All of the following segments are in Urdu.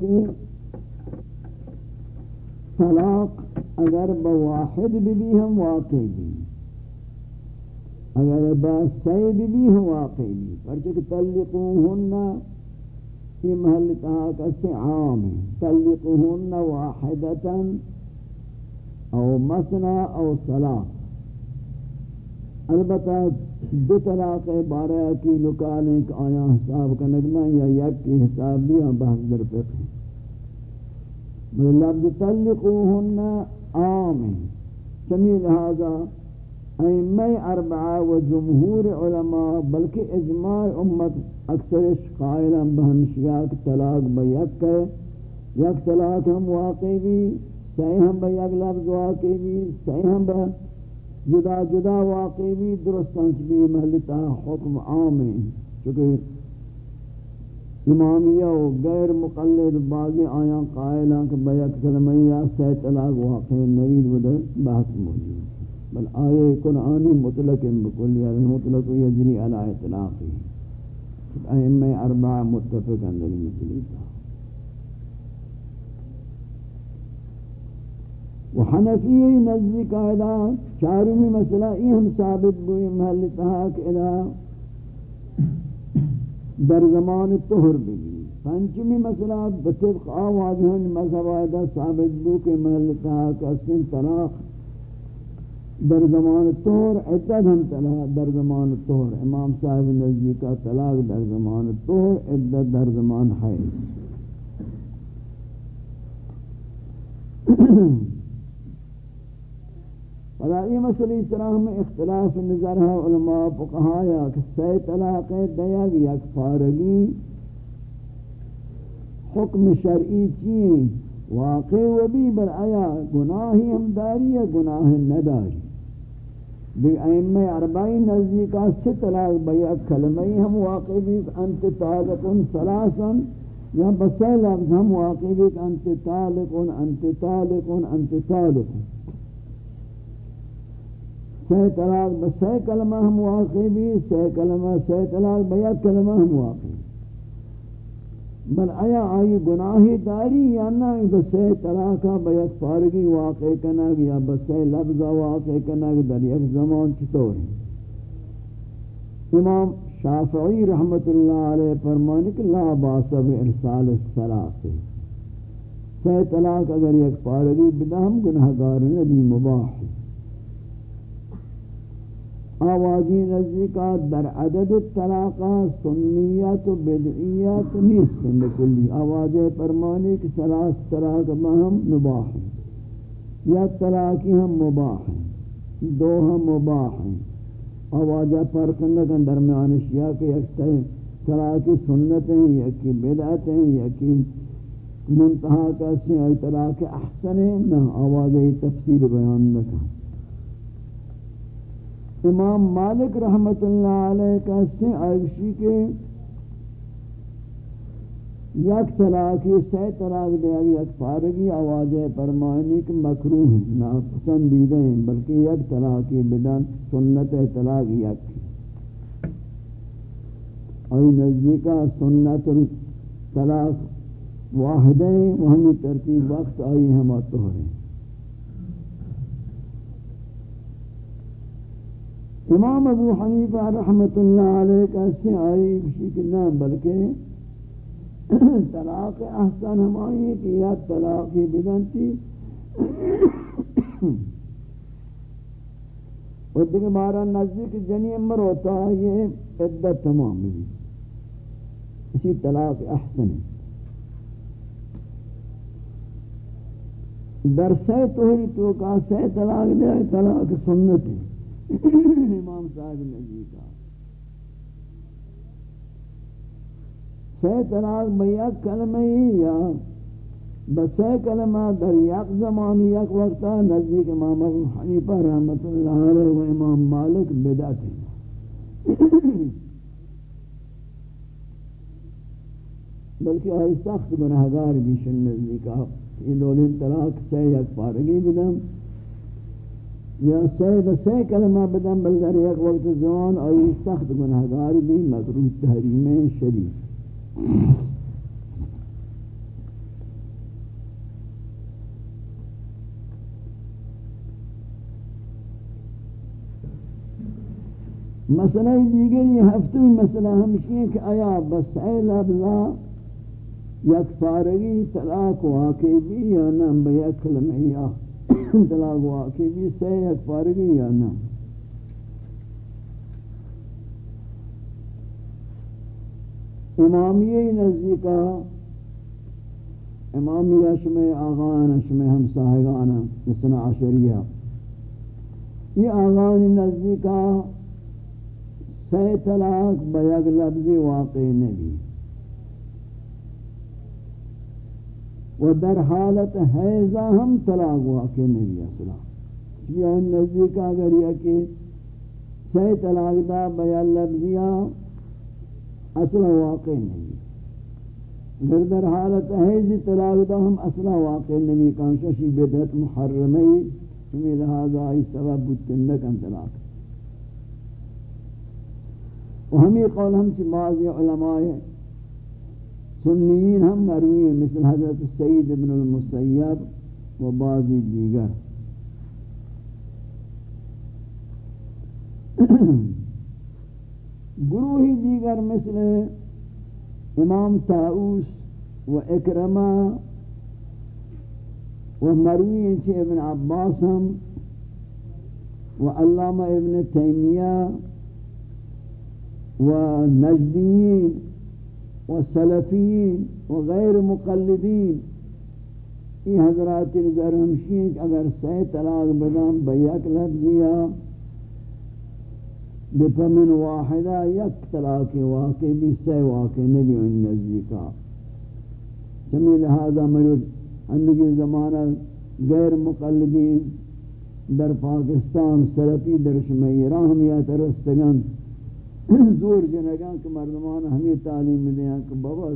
کہ طلاق اگر بواحد بھی بھی ہم واقع بھی اگر بس سید بھی ہم واقع بھی پرچہ تلقوہن یہ محل کہا کہ عام. ہے تلقوہن واحدتا أو مسنا أو سلاس البتہ دو طلاق بارہ کی لکانے کا آیا حساب کا نگمہ یا یک کی حساب بھی ہم بحث در فقہ لفظ تلقوہن عام ہے سمی لہذا ائمہ اربعہ و جمہور علماء بلکہ اجماع امت اکثر قائلاں بہمشیات طلاق بیک ہے۔ یک طلاق ہم واقع بھی، صحیح ہم بیک لفظ واقع بھی، صحیح ہم جدا جدا واقع بھی درستانچ بھی محلتا حکم عام ہے چونکہ امامیہ و غیر مقلد بعضی آیاں قائلاں کہ بیک کلمیہ سی طلاق واقع نوید بدر بحث موجود بل آئے قرآنی مطلق بکل یا مطلق یجری علی اطلاقی ائمہ اربع متفق اندر مسئلہ تھا وحنفی نزدی قاعدہ چارمی مسئلہ یہ ہم ثابت ہوئی محل تحاک الہ در زمان طہر بھی پنچمی مسئلہ بطبق آواز آوازہن مذہب آئیدہ ثابت بو کہ محل تحاک اسن طلاق در زمان طور عدد ہم طلاق در زمان طور امام صاحب نزدی کا طلاق در زمان طور عدد در زمان حیث فلا یہ مسئلہ طرح میں اختلاف نظر ہے علماء فقہایا کہ سی طلاق دیگ یک فارگی حکم شرعی چین واقع و بھی بل آیا گناہی ہم داری یا گناہ نداری بھی ائمہ اربعی نزدیکا سی طلاق بیا کلمہی ہم واقع بھی انت طالقن سلاسن یا بسی لفظ ہم واقع بھی انت طالقن انت طالقن انت طالقن سی طلاق بسی کلمہ ہم واقع بھی سی کلمہ سی طلاق بیا کلمہ ہم واقع بل آیا آئی گناہی داری یا نہ بسی طلاقہ بیت فارگی واقع کنگ یا بسی لفظہ واقع کنگ در یک زمان چطور ہے امام شافعی رحمت اللہ علیہ فرمانے کہ لا باسب ارسال الثلاث سی طلاق اگر یک فارگی بدا ہم گناہگار نبی مباح۔ ہے آوازی نزدیکا در عدد طلاقہ سنیت و بدعیت نیست. بکلی آواز فرمانی کہ سلاس طلاق ہم مباح ہیں. یا طلاقی ہم مباح ہیں. دو ہم مباح ہیں. آواز فرق درمیان اشیاء کے یک طلاقی سنت ہیں، یکی بدعت ہیں، یکی منتحہ کسی آئی طلاق احسن ہیں. نہ آواز تفسیر بیان نکن امام مالک رحمت اللہ علیہ کا سے عائشی کے یک طلاقی سے طلاق دیا یک فارغی آواز فرمانی کہ مکروہ ہیں، ناپسندیدہ ہیں، بلکہ یک طلاقی بدن سنت طلاق یک اور نزدیکہ سنت طلاق واحدہ ہیں وہمی ترتیب وقت آئی ہم آتو ہیں۔ إمام أبو حنیفہ رحمت اللہ علیہ کیسے آئی کسی کے نام بلکہ طلاق أحسن ہم آئی کہ یا طلاق بدنتی اور دیکھ مارا نزدیک جنی أمر ہوتا ہے یہ عدت تمام بھی اسی طلاق احسن ہے۔ در سے توہی تو کا سے طلاق دے طلاق سنت ہے۔ امام صاحب نجی کا سی طلاق بیک کلمہ یا بسی کلمہ در یک زمان یک وقتا نزدیک امام ابو حنیفہ رحمت اللہ علیہ و امام مالک بدعت ہے بلکہ آئی سخت گناہگار بھی شن نزدیک یہ دولین طلاق سے یک فارغی بدم۔ یا سی بسی کلمہ بدن بل در وقت زمان آئی سخت گناہگار بھی مغروب تحریم شدید؟ مسئلہ دیگر یہ ہفتم مسئلہ ہمشی ہے کہ آیا بس اے لفظہ یک فارغی طلاق واقع بھی یا نہ بیک کلمہ طلاق واقعی بھی سے یک فارغی یا نا۔ امامیہ نزدیکا امامیہ شمع آغان شمع ہمساہگانا جسنا عشریہ۔ یہ آغان نزدیکا سی طلاق بیگ لفظ واقع نبی۔ و در حالت حیضہ ہم طلاق واقع نبی اصلا یہ ان نزدیک اگر یہ کہ سی طلاق دا بیگ لفظیہ اصلا واقع نبی. اگر در حالت حیض طلاق دا ہم اصلا واقع نبی کانشا شی بدت محرمی ہمیں لہذا آئی سبب بودتنکن طلاق. و ہمی قول ہم چی بعضی علماء ہیں سنیین ہم مروی ہیں مثل حضرت سید ابن المسیب و بعضی دیگر گروہی دیگر مثل امام تاؤس و اکرمہ و مروی ہیں چی ابن عباس ہم و علامہ ابن تیمیہ و نجدین و سلفین و غیر مقلدین یہ حضرات نظر ہمشین کہ اگر سی طلاق بدام بیک لفظیا بفمن واحدہ یک طلاق واقع بھی سی واقع نبی ان نزدیکا چمی لہذا مجھول اندگی زمانہ غیر مقلدین در پاکستان سلفی در شمیران ہمیت رستگن زور جنگان کہ مردمان ہمیں تعلیم دیں کہ بابا،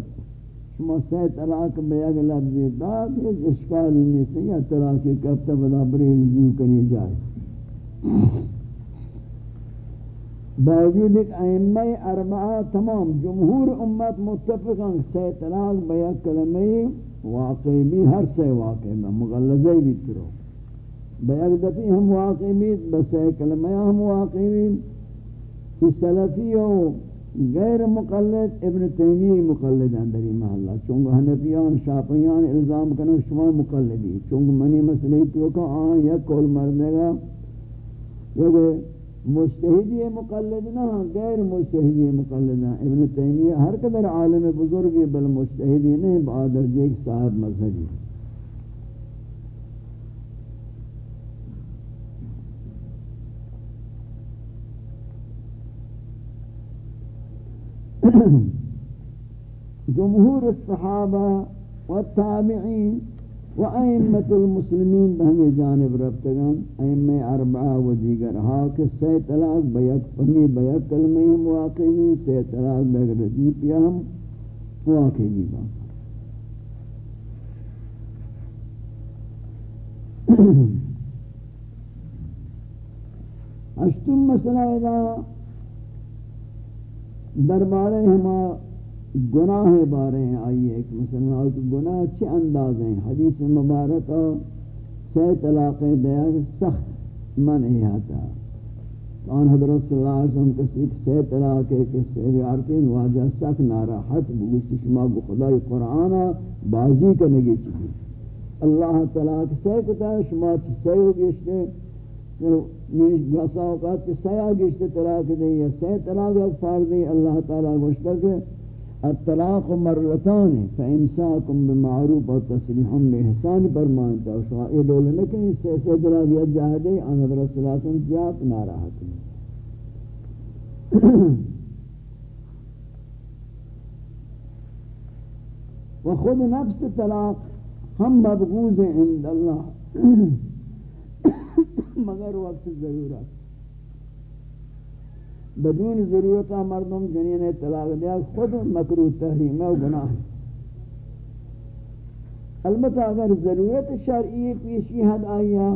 شما سی طلاق بیاگ لفظی داد ایک اشکالی نہیں سے یا طلاق کفتا بدا بری رجوع کنی جائے باوجود ایک ائمہ اربعہ تمام جمہور امت متفقاں سی طلاق بیاگ کلمہ واقعی بھی، ہر سی واقعی میں مغلظی بھی ترو۔ بیاگ دفعی ہم واقعی بھی، بس کلمہ ہم واقعی بھی۔ کہ سلفی و غیر مقلد ابن تیمی مقلد اندری محلہ چونکہ حنفیان شاپیان الزام کرنے شما مقلدی، چونکہ منی مسئلہ تو کہ آن یک کول مردے گا یک مجتہدی مقلد نہ، غیر مجتہدی مقلد نہ۔ ابن تیمیہ ہر قدر عالم بزرگی، بل مجتہدی نہیں بہادر جیک صاحب مذہبی۔ جمہور الصحابہ والتابعین و ائمت المسلمین بہمی جانب ربتگان ائمہ اربعہ و دیگر حاک سی طلاق بیک فمی بیک کلمہ ہم واقعی سی طلاق بیک ردیپیا ہم واقعی با اشتم مسئلہ اذا دربارے ہما گناہ بارے ہیں۔ آئیے ایک مسلمان کہ گناہ اچھے انداز ہیں؟ حدیث مبارک سی طلاق دیا، سخت من ہی آتا۔ کان حضرت صلی اللہ علیہ وسلم کسی سی طلاق کسی بیارتین واجہ سخت ناراحت بگوشتی شما کو خدای قرآن بازی کرنگی چکی اللہ طلاق سی کتا ہے، شما چی سی ہو گیشتے نیش بسا اوقات چی سیا گشت طلاق دے یا سی طلاق ایک فرض دے اللہ تعالی گوشتا کہ الطلاق مرتان فامساکم بمعروف و تسریحم بحسان فرمانتا و شما یہ دولے دول نکنی سی سی طلاق یا جاہدے ان حضرت صلی اللہ علیہ وسلم جات ناراحت و خود نفس طلاق ہم مبغوز عند اللہ۔ مگر وقت ضرورت بدون ضرورت مردم جنین طلاق دیا، خود مکروہ تحریم و گناہ البتہ اگر ضرورت شرعی پیشی حد آیا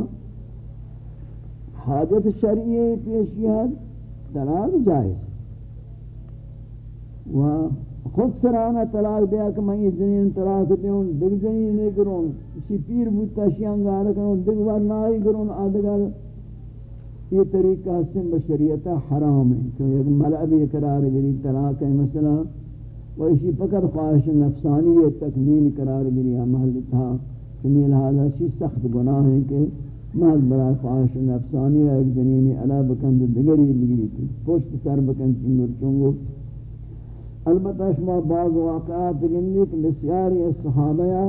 حاجت شرعی پیشی حد طلاق جائز. و خود سرانہ طلاق دیا کہ میں جنین طلاق دیوں دیکھ جنین نہیں کروں، اسی پیر بودتا شیان گارا کروں دیکھ بار نائی کروں، آدھگر۔ یہ طریقہ حسن بشریت حرام ہے کہ ایک ملعب قرار گری طلاق ہے، مثلا وہ اسی فقط خواہش نفسانی تکمیل قرار گری عمل تھا۔ کہ لہذا شی سخت گناہ ہے کہ محض برای خواہش نفسانی ایک جنینی علا بکند دگری بگری تھی۔ پشت سر بکند چنگر چنگو۔ البتہ شما بعض واقعات گندی کہ بسیاری صحابہ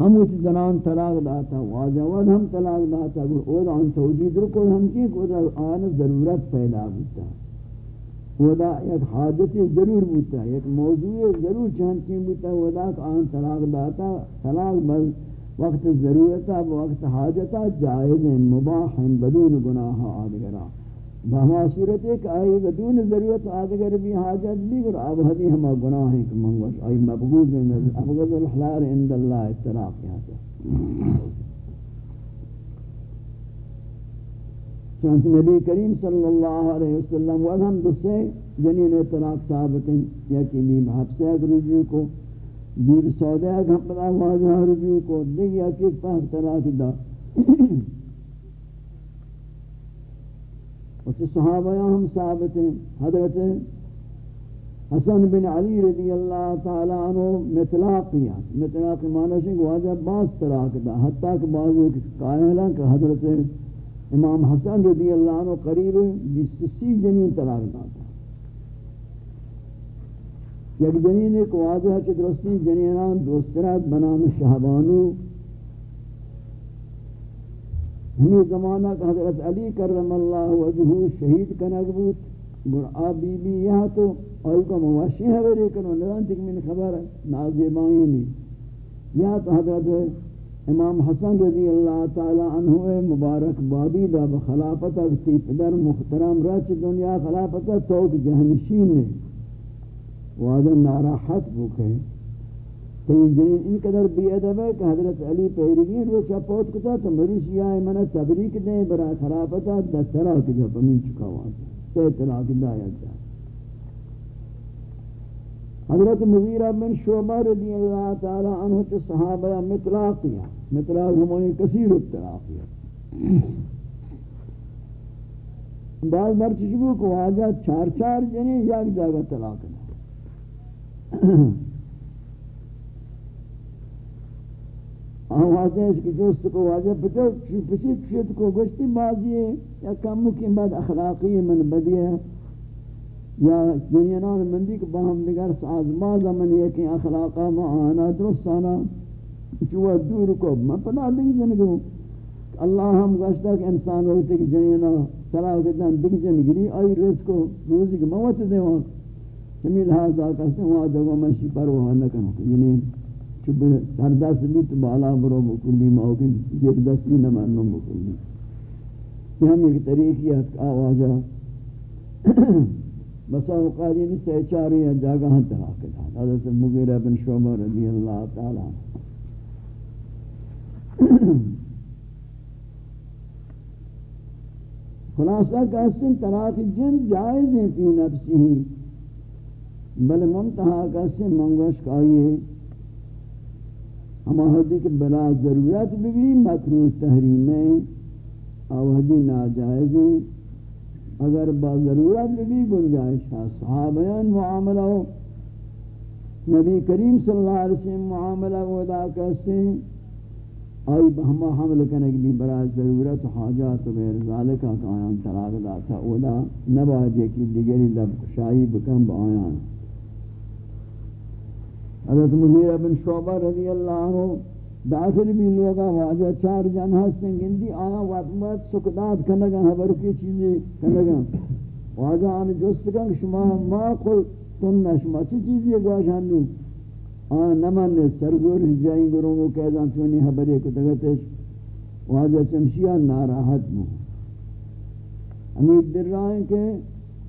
ہم اس زنان طلاق داتا، واجہ ود ہم طلاق داتا گر او دا ان توجید رکو ہم کی کو دا آن ضرورت پیدا ہوتا او دا ایک حاجت ضرور ہوتا ایک موضوع ضرور چانچی ہوتا او دا آن طلاق داتا، طلاق بل وقت ضرورتا وقت حاجتا جائز مباح بدون گناہ آدگرہ بہما صورت ایک آئی بدون ضرورت آدگر بھی حاجت بھی اور اب حدی ہما گناہ ہیں کہ منگوش آئی مبغوز نظر ابغض الحلال عند اللہ اتراق یہاں سے۔ چونچہ نبی کریم صلی اللہ علیہ وسلم وہم دوسرے جنین اطلاق ثابت ہیں یا کہ بیم حبسہ ایک رجوع کو بیم سودہ ایک حبسہ واضح رجوع کو، دیکھ یا کہ پاک طلاق دا۔ اور صحابہ ہم ثابت ہیں، حضرت حسن بن علی رضی اللہ تعالی عنہ مطلاقیاں مطلاق معنی ہے کہ واجہ باس طلاق دا حتیٰ کہ بعض ایک قائل ہیں کہ حضرت امام حسن رضی اللہ عنہ قریب بیس سی جنین طلاق دا تھا یک جنین ایک واجہ کہ درستی جنینان دوسترات بنام شہبانو ہمیں زمانہ کہ حضرت علی کرم اللہ وجہو شہید کنگ بود گر آبی بی یہاں تو، آئی کا مواشی ہے ویرے کنو ندان تک من خبر ہے نازیبائیں نہیں یا تو حضرت امام حسن رضی اللہ تعالی عنہ مبارک بابی دا بخلافتا کتی پدر محترم رچ دنیا خلافتا توک جہنشین نے وعدہ ناراحت بکے تو جنین ان قدر بی ادب ہے کہ حضرت علی پیرگین رو چپوت کتا تو مریش یہ منہ تبریک دیں برا خرابتا دس طلاق دا پمین چکا واسا سی طلاق دا یا جا حضرت مغیرہ بن شعبہ رضی اللہ تعالی عنہ کے صحابہ مطلاقیہ مطلاق ہمانی کثیر اطلاقیہ بعض بار چشبو کو آجا چار چار جنین یک جاگہ طلاق دا آن واضح ہے کہ دوست کو واضح پتر پسی چیت کو گشتی بازی ہے؟ یا کم مکین بعد اخلاقی من بدی ہے؟ یا جنینان مندی کہ باہم دیگر سازمازہ من یہ کہ اخلاقا ما آنا؟ درستانا چوہ دور کو؟ میں پتا دیکھ جنگو اللہ ہم گشتا کہ انسان ہوتے کہ جنینا طلاق دیتاں دیکھ جنگری آئی رزق کو، روزی کے موت دے وہاں چمیل حاضر کہتے ہیں وہاں جگہ میں شیپر وہاں نہ کروں جنین یعنی چوب سردست بھی تو بالا برو بکلی موقع زیر دستی نمانو بکلی یہ ہم ایک طریقی آوازہ بسا اوقاتی نہیں سے چاری ہے جاگہ ہاں تراک دا حضرت مغیرہ بن شعبہ رضی اللہ تعالی۔ خلاصہ کہ اسن طلاق جن جائز ہیں فی نفسی ہی، بل منتہا کہ اسن منگوش کائیے ہما حدی کہ بلا ضرورت بھی مکروح تحریمیں آوہدی ناجائز ہیں اگر با ضرورت بھی گنجائش ہے صحابیان معاملہ ہو نبی کریم صلی اللہ علیہ وسلم معاملہ ودا کہتے ہیں آئی بہما حمل کنک بھی برای ضرورت حاجات و غیر ذالکہ کا آیان طلاق داتا. ودا نباجے کی دیگری لب شاہی بکن با آیان. حضرت مغیرہ بن شعبہ رضی اللہ عنہ داخل بھی لوگا واجہ چار جن ہستیں گندی آیا وقت سکداد کنگا حبر کی چیزیں کنگا واجہ آن جست کن شما ما قل تن شما چی چیزی گواشان نو آن نمان سرزور جائیں گروں کو کہدان چونی حبری کو تگتش واجہ چمشیہ ناراحت مو امید در رائیں کہ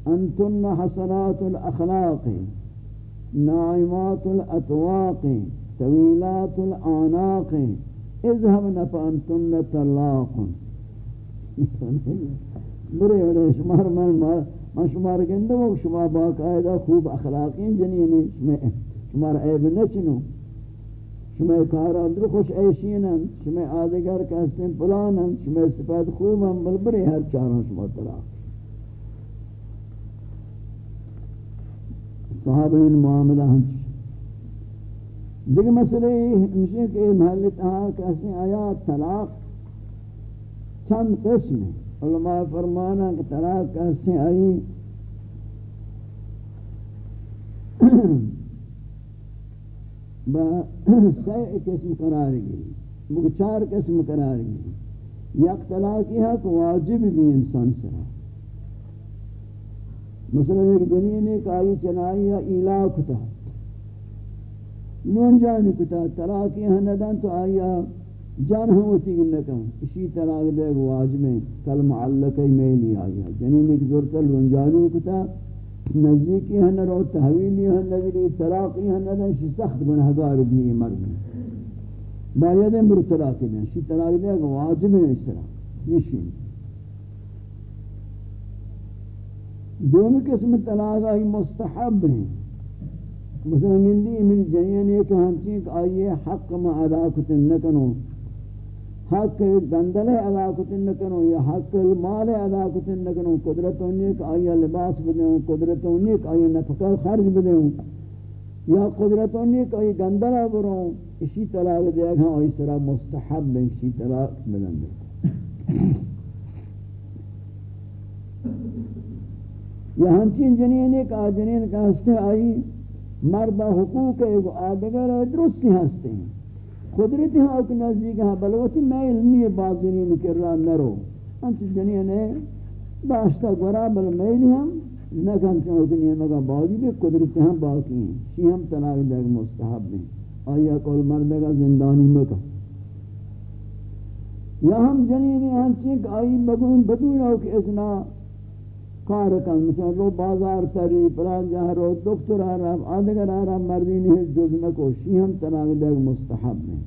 انتن حسنات الاخلاق نائمات الاطواق طویلات العناق اذهبن فانتن طلاق برے برے شمار من ما شمار گندو و شما باقاعدہ خوب اخلاقین جنینی شمار عیب نچنو شما کارا در خوش عیشینن. شما آدگر کسیم پلانن. شما سپید خوبن بل بری ہر چاروں شما طلاق صحابہ ان معاملہ ہنچ دیکھ مسئلہ ہمشہ کہ محل تہا کسی آیات طلاق چند قسم ہے علماء فرمانا کہ طلاق کسی آئی۔ با سی قسم قرار گئی چار قسم قرار گئی۔ یک طلاقی ہے واجب بھی انسان سرا مثلا ایک جنین ایک آئی چنائی یا ایلا کتا نون جانی کتا طلاقی ہے ندن تو آیا جان ہم ہوتی گل لکا اسی طلاق دے واجب میں کل معلقی میں نہیں آیا جنین ایک زورتا لون جانی کتا نزدیکی ہن رو تحویلی ہن نگری طلاقی ہن ندن شی سخت گناہگار بھی مرد باید امبر طلاقی دیں۔ شی طلاقی دیں کہ واجب اس طرح۔ یہ شی۔ دونوں قسم طلاق آئی مستحب ہیں۔ مثلا گندی من جنین ایک ہنچی کہ آئیے حق ما ادا کتن نکنو۔ حق دندل ادا کتن نکنو یا حق المال ادا کتن نکنو۔ قدرت انیک آیا لباس بدیں قدرت انیک آیا نفقہ خرج بدیں یا قدرت انیک آیا گندل بروں۔ اسی طلاق دے گا آئی سرا مستحب بیں اسی طلاق بدن دے۔ یا ہمچین جنین ایک آجنین کا ہستے آئی، مرد حقوق ایک آدگر درستی ہستے ہیں۔ قدرتی ہاں اوک نزدیک ہاں بلوتی میل نہیں بازنین کر رہا نرو۔ انچ جنین ہے داشتا گورا بل میل ہم نکن چاہوکنی ہے مگا باوجی بھی قدرتی ہاں باقی ہیں۔ شی ہم طلاق دیکھ مستحب ہیں۔ آیا کول مردگا زندانی مکا یا ہم جنینی ہم چیک آئی بگون بدون اوک ازنا کار کن مثلا رو بازار تری پلان جہاں رو، دکتر آرام آدھگر آرام مردین ہے جز نکو شی ہم تناگ دیکھ مستحب میں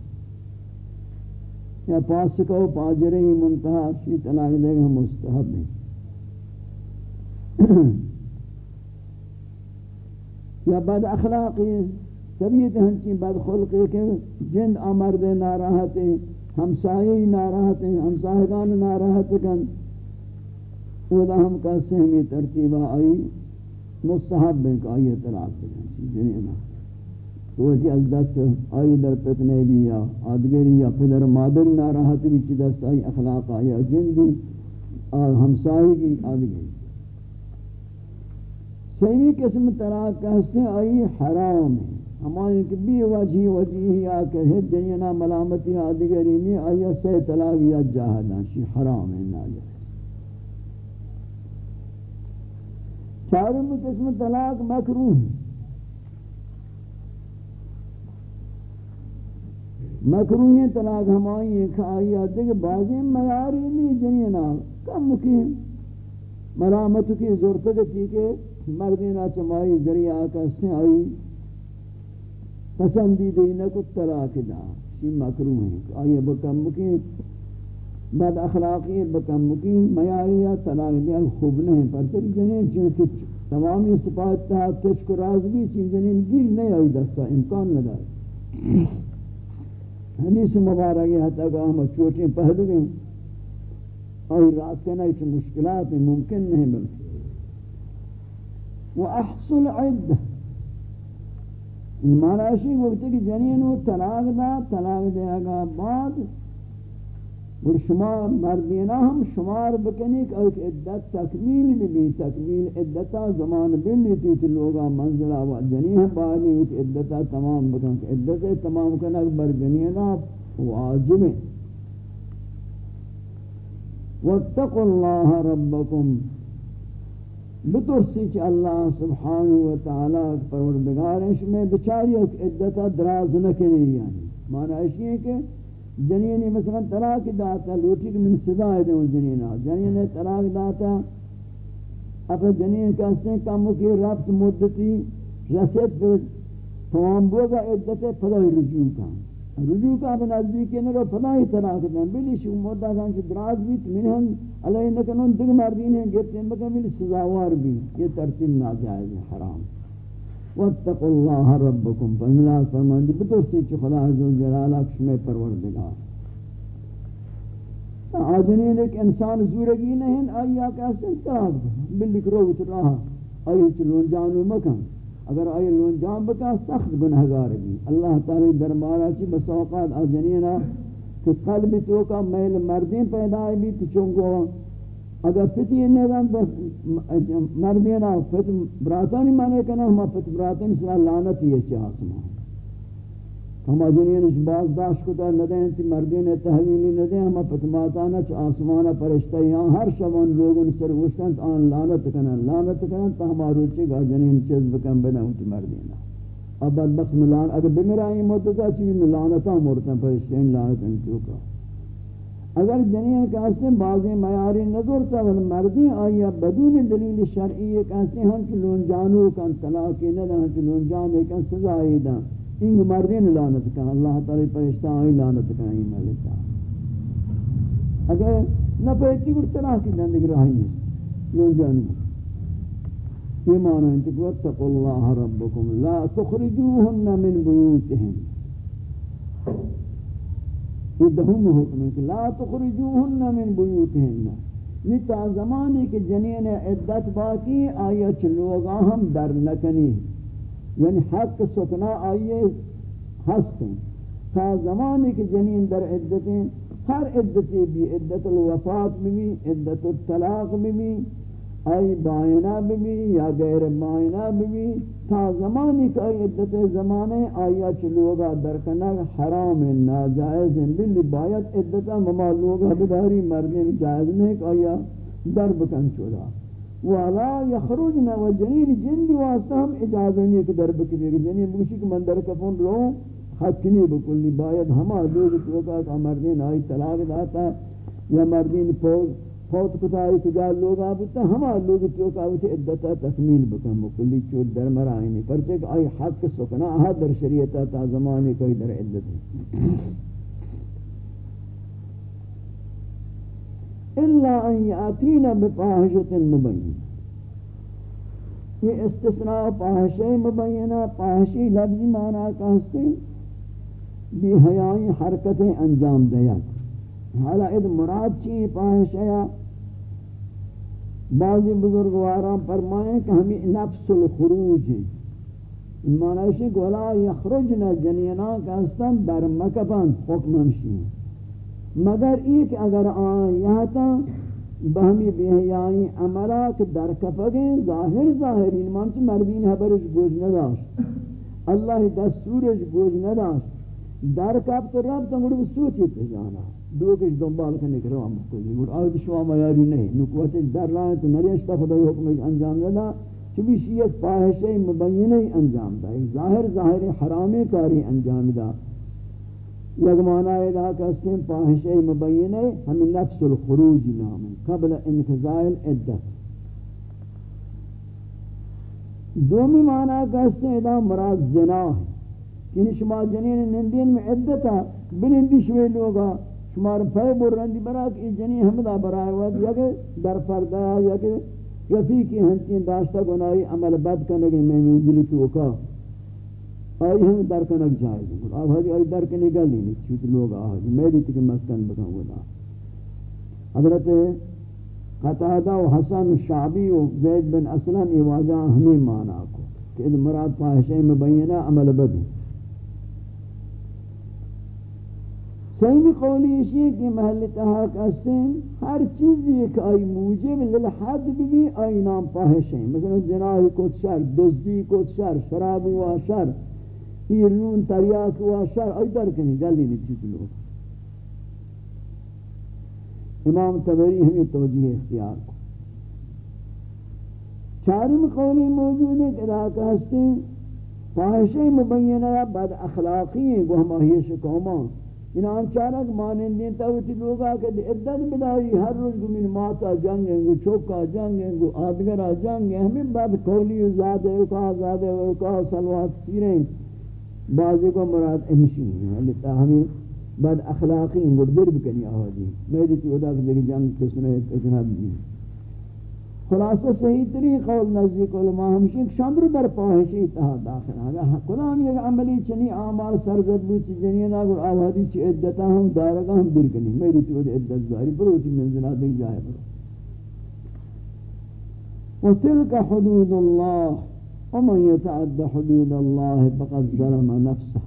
یا پاسکو پاجرہی منتحہ شی تناگ دیکھ مستحب میں یا بد اخلاقی طبیعت ہنچی بد خلقی کے جند آمرد ناراحت ہیں ہمسائی ناراحت ہیں، ہمساہگان ناراحت کن خدا ہم کا سہمی ترتیبہ آئی، مستحب بینک آئی اطلاق بجانسی جنینا تو اسی جی از دست آئی در پتنے بھی یا آدگری یا پدر مادر ناراحت بھی چی دست آئی، اخلاق آئی جن بھی ہمسائی کی آدگری۔ سیمی قسم طلاق کہستے آئی حرام ہے۔ ہماری کہ بھی وجہی وجہی آکے ہے جنینا ملامتی آدگری نہیں، آئی سی طلاق یا جاہدان شی حرام ہے ناجر چارم قسم طلاق مکروہ مکروہ طلاق ہمائی ہیں کہ آئی آتے کہ بعضی میاری نہیں جنینا کم مکیم مرامت کی زورتگتی کے مردینہ چمائی ذریعہ کستے آئی پسندیدہ نکو طلاق دا شی مکروہ ہیں۔ آئی بکم مکیم بد اخلاقی بکم مکیم میاریہ طلاق دیا خوب نہیں پر چک جنین چونکہ تمامی صفات تھا کچھ کو راز بھی چیز جنین گیر نہیں آئی دستا، امکان نہ دار حدیث مبارک یہ حتی کہ ہم چوٹیں پہلو گئے آئی راز کہنا ہے مشکلات ممکن نہیں بلکہ۔ وَأَحْصُلْ عِدَّ ایمان آشی وقت کہ جنین و طلاق دا، طلاق دے گا بعد اور شما مردینا ہم شمار بکنی کہ ایک عدت تکمیل بھی بھی تکمیل عدتا زمان بلی تیتی لوگا منزلہ و جنی ہم ایک عدتا تمام بکن کہ عدتا تمام کن اکبر جنینا واجب ہے واتقوا اللہ ربکم۔ بترسی چھ اللہ سبحانہ وتعالی پروردگارش میں بچاری ایک عدتا دراز نکنی یعنی معنی ایسی ہے کہ جنینی مثلا طلاق داتا، لوٹی کہ من صدا ہے دیں جنینا جنین طلاق داتا، اپنے جنین کہتے ہیں کامو کی رفت مدتی، رسید پر تمام بوگا عدت پدای رجوع کا۔ رجوع کا اپنے نزدیکی نرو پدای طلاق دیں بلی شو مدہ سان چھ دراز بیت منہن علیہ نکنون دگ مردین ہیں گرتے ہیں بکن بلی سزاوار بھی، یہ ترتیب ناجائز ہے، حرام۔ واتقوا الله ربكم. فملا فرمان دی بترسی چ خدا عز و جلال شمع پروردگار. آجنین ایک انسان زورگی نہیں آیا کیسے تاب بلک روت راہ، آئی چ لون جانو مکن. اگر آئی لون جان بکا، سخت گناہگار بھی اللہ تعالی دربارہ چی بسوقات آجنینا کہ قلب تو کا میل مردین پیدا بھی تو چونگو اگر پتی نظام بس مردینا پت براتانی مانے کنا، ہما پت براتانی سنا لعنتی ہے چاہ آسمان۔ ہما جنین اس باز داشت کتا ندیں تی مردین تحویلی ندیں ہما پت ماتانا چاہ آسمانا پرشتہ یہاں ہر شبان لوگن سر وشتن تا آن لعنت کنا لعنت کنا تا ہما روچے گا جنین چیز بکن بنا ہوتی مردینا۔ اب بدبخت ملان، اگر بمیرائی مدتا چیزی ملانتا مرتا پرشتین لعنت انتیو کا؟ اگر جنین کہتے ہیں بعضی معیاری نظر تا ول مردی آیا بدون دلیل شرعی کہتے ہیں ہم چلون جانو کن طلاقی نہ ہم چلون جانو کن سزائی دا۔ انگ مردین لعنت کن، اللہ تعالی پرشتہ آئی لعنت کن ای ملکا اگر نہ پیتی گر طلاق کی زندگی رہی نہیں لون جانو۔ یہ معنی ہے کہ واتقوا اللہ ربکم لا تخرجوهن من بیوتهم یہ دہم حکم ہے کہ لا تخرجوہن من بیوتہن۔ یہ تا زمانے کے جنین عدت باقی آیا چلوگا ہم در نکنی یعنی حق سکنا آئیے ہستیں تا زمانے کے جنین در عدتیں ہر عدتی بھی عدت الوفات بھی، عدت الطلاق بھی۔ آئی بائنہ بھی یا غیر بائنہ بھی تا زمانی کا عدت زمانے آیا چلوگا درکنہ حرام ناجائز بلی باید عدتا مما لوگا بداری مردین جائز نہیں کہ آیا در بکن چودا والا یخرجنا و جنین جن دی واسطہ ہم اجازہ نہیں کہ در بکن بکنی جنین بکشی کہ من در کفون رو حق نہیں بکلی باید ہما لوگ چوکا کہ مردین آئی طلاق داتا یا مردین پوز فوت کتائی کجال لوگ آبتا ہما لوگ چوک آبتا عدتا تکمیل بکن مکلی چود در مرائنی پرچے کہ آئی حق سکنا آہا در شریعتا تا زمانے کوئی در عدت الا ان یاتینا بفاحشت مبین یہ استثناء فاحشہ مبینہ، فاحشی لفظی معنی کہستے بھی حیائی حرکتیں انجام دیا۔ حالا اد مراد چی پاہش ہے بعضی بزرگواران فرمائیں کہ ہمیں نفس الخروج ہے۔ معنی ہے کہ ولا یخرجنا جنینا کا استن در مکبان حکم ہمشی مگر ایک اگر آن یہاں بہمی بیہیائی عملہ کہ در کفگیں ظاہر ظاہر۔ ان مانچ مردین حبرش گوش نداشت۔ اللہ دستورش گوش نداشت۔ در کب تو رب تو سوچی پہ جانا۔ دو کش دنبال کرنے کے روام مکلی اور آیت شما میاری نہیں نکوت در رائے تو نریشتا خدای حکم انجام دادا چبی شیعت فاہشہ مبینہ انجام دا ایک ظاہر ظاہر حرامی کاری انجام دا یک معنی دا کسیم فاہشہ مبینہ ہمیں نفس الخروج نام قبل انفضائل عدت دومی معنی کسیم دا مراد زنا ہے کہ شما جنین نندین میں عدتا بنندی شوی لوگا. شمار پے برندی برا کہ جنی حمدہ برائے وقت یا در پردہ یا رفیقی ہنچین داشتہ گناہی عمل بد کنگی میں منزلی کی چوکا آئی ہم در کنگ جائز ہیں اب حضی آئی در کنی گل نہیں چوت لوگ آئی میں دیتی کہ مسکن بکن گنا حضرت قطعہ و حسن شعبی و زید بن اسلم یہ واجہ ہمیں مانا کو کہ مراد فاہشہ میں بینہ عمل بدی. سیمی قولی اسی ہے کہ محل تحاق اسیں ہر چیزی ایک آئی موجب للحد بھی آئی نام پاہش ہیں مثلا زناہی کت شر دزدی کت شر شراب و شر ایرون تریاک و شر آئی در گلی نہیں چیز لوگ امام تبری ہمیں توجیہ اختیار کو چارم قولی موجود ہے کہ تحاق اسیں پاہشیں مبینہ بد اخلاقی ہیں گوہ ماہیش انہاں چارک مانندین تاوتی لوگا کہ عدد بداری ہر روز گمین ماتا جنگیں گو چوکا جنگیں گو آدگرہ جنگیں ہمیں بعد کولی زادے اکا زادے اکا سلوات سیریں بعضی کو مراد امشی ہیں لتا ہمیں بعد اخلاقی ہیں، گو در بکنی آوازی میں دیتی ودا کہ جنگ کس نے اتنا بھی خلاصہ صحیح تری قول نزدیک علماء ہمشی ایک شاندر در پاہشی اتحاد داخل آگا کلام یک عملی چنی آمال سرزد بود چی جنین آگر آوادی چی عدتا ہم دارگا ہم دیر کنی۔ میری تو عدت داری برو چی منزلہ دیکھ جائے برو۔ وتلك حدود الله ومن يتعد حدود الله فقد ظلم نفسه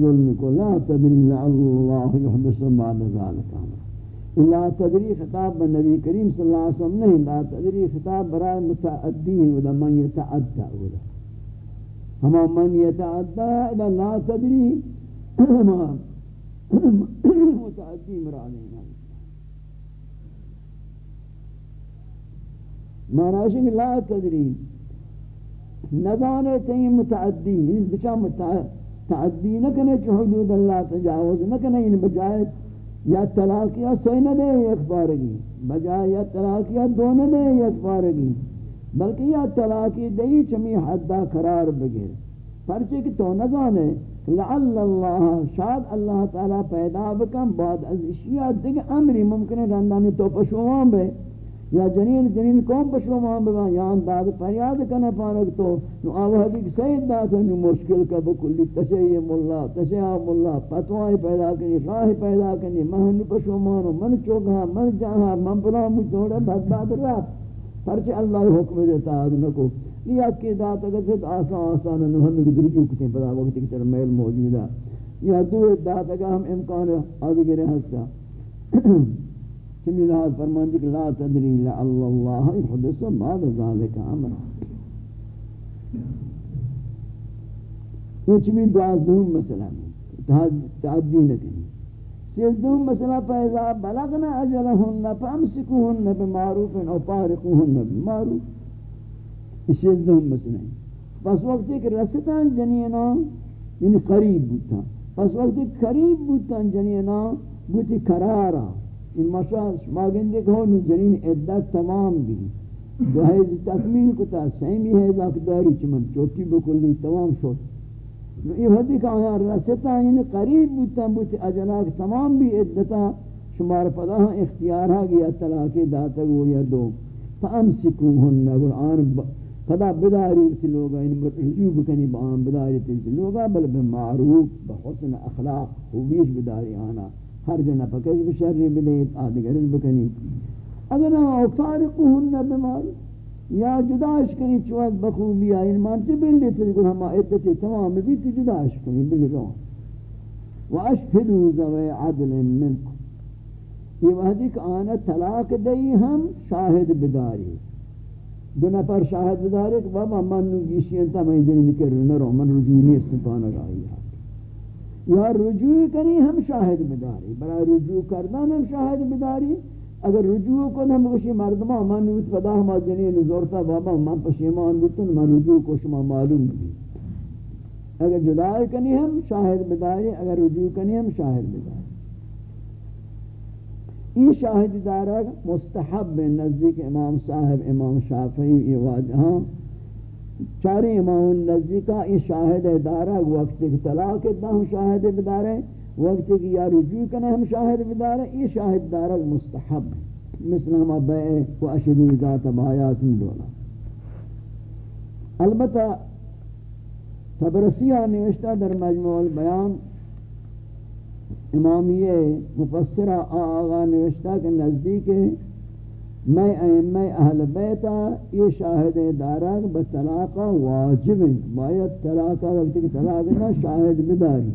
ظلمك لا تدري لعل الله يحدث بعد ذلك امر لا تدری خطاب با نبی صلی اللہ علیہ وسلم نہیں لا تدری خطاب برای متعدی ودا من یتعدى ودا ہما من یتعدى إذا لا تدری متعدی مرادین ہے کہ لا تدری نظانے تین متعدی بچا متعدی نہ کنے حدود اللہ تجاوز نہ کنے بجائے یا طلاقیہ سی نہ دے ایک بارگی بجائے یا طلاقیہ دو نہ دے ایک بارگی بلکہ یا طلاقی دئی چمی حدہ قرار بگیر۔ پرچے کہ تو نہ جانے، لعل اللہ شاد اللہ تعالی پیدا بکم بعد از اشیاء دیکھ امری ممکن ہے، رندانی تو پشوان بے۔ یا جنین جنین کون پشو مان بگا یا داد فریاد کنا پانک تو. نو آوہدی کی سید داد نو مشکل کا بکلی تشیع ملا تشیع ملا پتوائی پیدا کنی راہ پیدا کنی، مہن پشو مانو من چوکا من جاہا، من پلا مجھوڑا بد باد رات. پرچہ اللہ حکم دیتا، آدھ نکو. لیا کی دات اگر آسان آسان نو، ہم نگی درجو کتے پدا وقت کی طرح میل موجود یا دو دات اگر ہم امکان آدھگرے ہستا. چمی لحاظ فرماندی کہ لا تدری لعل اللہ حدث بعد ذالک عمرہ یہ چمی دوازدہم مسئلہ میں تعدی نکنی سیزدہم مسئلہ فیضا بلغنا اجلہن فامسکوہن بمعروف او پارقوہن بمعروف یہ سیزدہم مسئلہ ہے پس وقت ایک رستان جنینا یعنی قریب بودتا پس وقت ایک قریب بودتا جنینا بودتی قرارا این مشاہد شما گندے کہ نو جنین عدت تمام بھی دو حیض تکمیل کتا، سیمی حیض اکداری چمن چوکی بکلی، تمام شد۔ نو یہ حدی کہ آیا رسطا یعنی قریب بودتا بودتی اجلاک تمام بھی عدتا شمار پدا ہاں اختیار ہا گیا، طلاقی داتا گو یا دو۔ فامسکوہن نگل آن پدا بداری تی لوگا ان رجوع بکنی با آن بداری تی لوگا، بل بمعروف، بحسن اخلاق، خوبیش بداری آنا ہر جنہ پکش بشری بدیت آدگرش بکنی اگر ہم فارقوہن بمال، یا جداش کنی چواد بخوبی آئین مانچے بلی تجھگر ہم عدتی تمام بھی تی جداش کنی بلی رو واشہدو زوی عدل منکم. یہ وحدی کہ آنا طلاق دئی ہم شاہد بداری. دو نفر شاہد بداری کہ بابا من گیشی انتا میں جنی نکر نرو، من رجوع نہیں استفانا گائی ہے یا رجوع کنی ہم شاہد بداری، برای رجوع کردن ہم شاہد بداری، اگر رجوع کن ہم کشی مردمہ من نوت پدا ہما جنین زورتا بابا من پشیمان بودتن، من رجوع کو شما معلوم بھی اگر جدائی کنی ہم شاہد بداری، اگر رجوع کنی ہم شاہد بداری. یہ شاہد دارا مستحب نزدیک امام صاحب، امام شافعی، یہ واجہاں چاری امام نزدیکا یہ شاہد دارا، وقت کی طلاق دا ہم شاہد بدارے وقت کی یا رجوع کنے ہم شاہد بدارے یہ شاہد دارا مستحب مثل ہم بیع و اشدو ذات بایات دولا البتہ تبرسیہ نوشتہ در مجموع البیان امامیہ مفسرہ آغا نوشتہ کے نزدیک ہے میں ائمہ اہل بیتا یہ شاہد داران بطلاق واجب ہیں۔ باید طلاق وقت کی طلاق نہ، شاہد بداری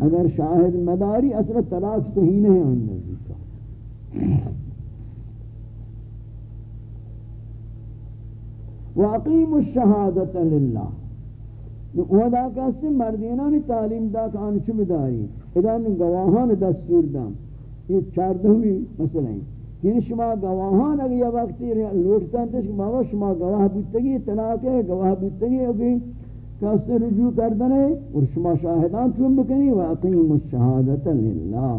اگر شاہد مداری، اصل طلاق صحیح نہیں ہے ان نزدیک واقیم الشہادت للہ۔ ودا کسی مردینانی تعلیم دا کان چو بداری ادان گواہان دستور دام۔ یہ چاردہوی مسئلہ ہیں۔ یعنی شما گواہان اگر یہ وقتی لوٹتاں تو شما شما گواہ بیتگی طلاق ہے گواہ بیتگی اگر کسی رجوع کردنے اور شما شاہدان چون بکنی؟ واقیم الشہادت للہ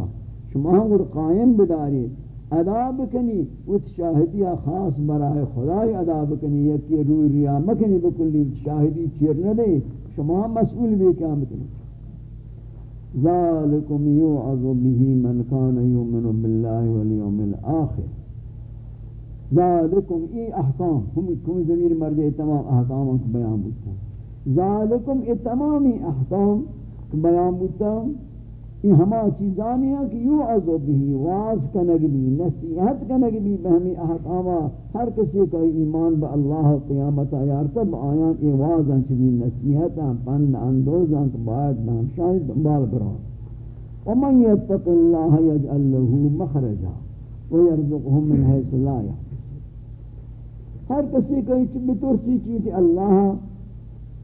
شما اگر قائم بداری. ادا بکنی. اس شاہدیہ خاص برائے خدای ادا بکنی. یکی روی ریا مکنی بکلی. شاہدی چیر نہ دے شما مسئول بھی کیا بکنی ذالکم یوعظ به من کان یؤمن بالله والیوم الاخر ذالکم ای احکام، ہم کم زمین مرد تمام احکام بیان بودتا ذالکم ای تمامی احکام بیان بودتا یہ ہما چیزانی ہیں کہ یو عذو بھی واز کنگ بھی نصیحت کنگ بھی بہمی احکاما ہر کسی کا ایمان با اللہ قیامت آیارتب آیان ای وازن چبی نصیحت ہیں پند اندوزن کہ باید بہمشانی دنبال بران ومن یتق اللہ یجعل له مخرجا ویرزقهم من حیث لا ہر کسی کا یہ بطرسی چیزی اللہ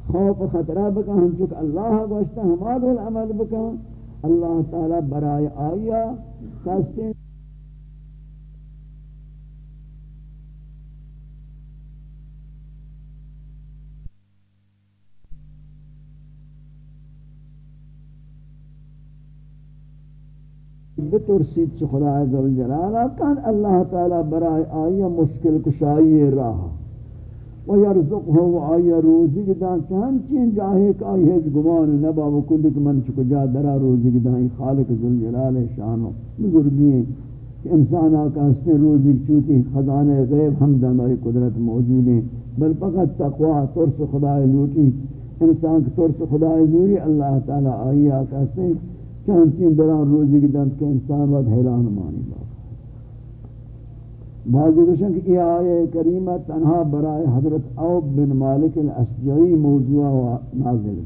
خوف خطرہ بکا ہم چک اللہ گوشتا ہمارا العمل بکا اللہ تعالی برائے آیا کستے بترسید چھ خدا جلالہ کان اللہ تعالی برائے آیا مشکل کشائی راہ۔ و یرزقه و آیا روزی گدان چند چین جاہے کا یہ گمان نبا و کلی کہ من چکو جا درا روزی گدان خالق ذوالجلال شان و بزرگی ہیں کہ انسان آقا ہستے روزی چوتی خزانہ غیب حمدن اور قدرت موجود ہیں بل فقط تقوی ترس خدا لوٹی انسان کی ترس خدا لوٹی اللہ تعالی آئی آقا ہستے چند چین دران روزی گدان کہ انسان وقت حیران مانی بات بعضی گوشن کہ یہ آیہ کریمہ تنہا برائے حضرت عوب بن مالک الاسجعی موضوع و نازل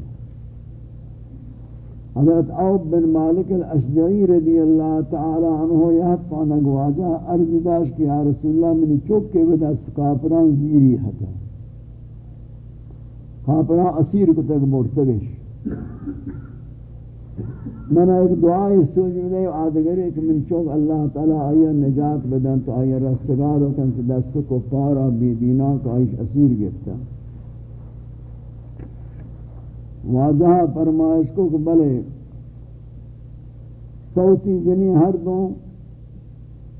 حضرت عوب بن مالک الاسجعی رضی اللہ تعالی عنہ یہت پانک واجہ عرض داشت کہ یا رسول اللہ منی چوک کے ود اس گیری حتا کافران اسیر کو تک مرتگش من ایک دعای سوجودے و آدگری کہ من چوک اللہ تعالی آیا نجات بدن تو آیا رسگار ہو کن تو دست کو پارا بی دینا کا آئیش اسیر گفتا واجہ فرمائش کو کہ بلے توتی جنی ہر دوں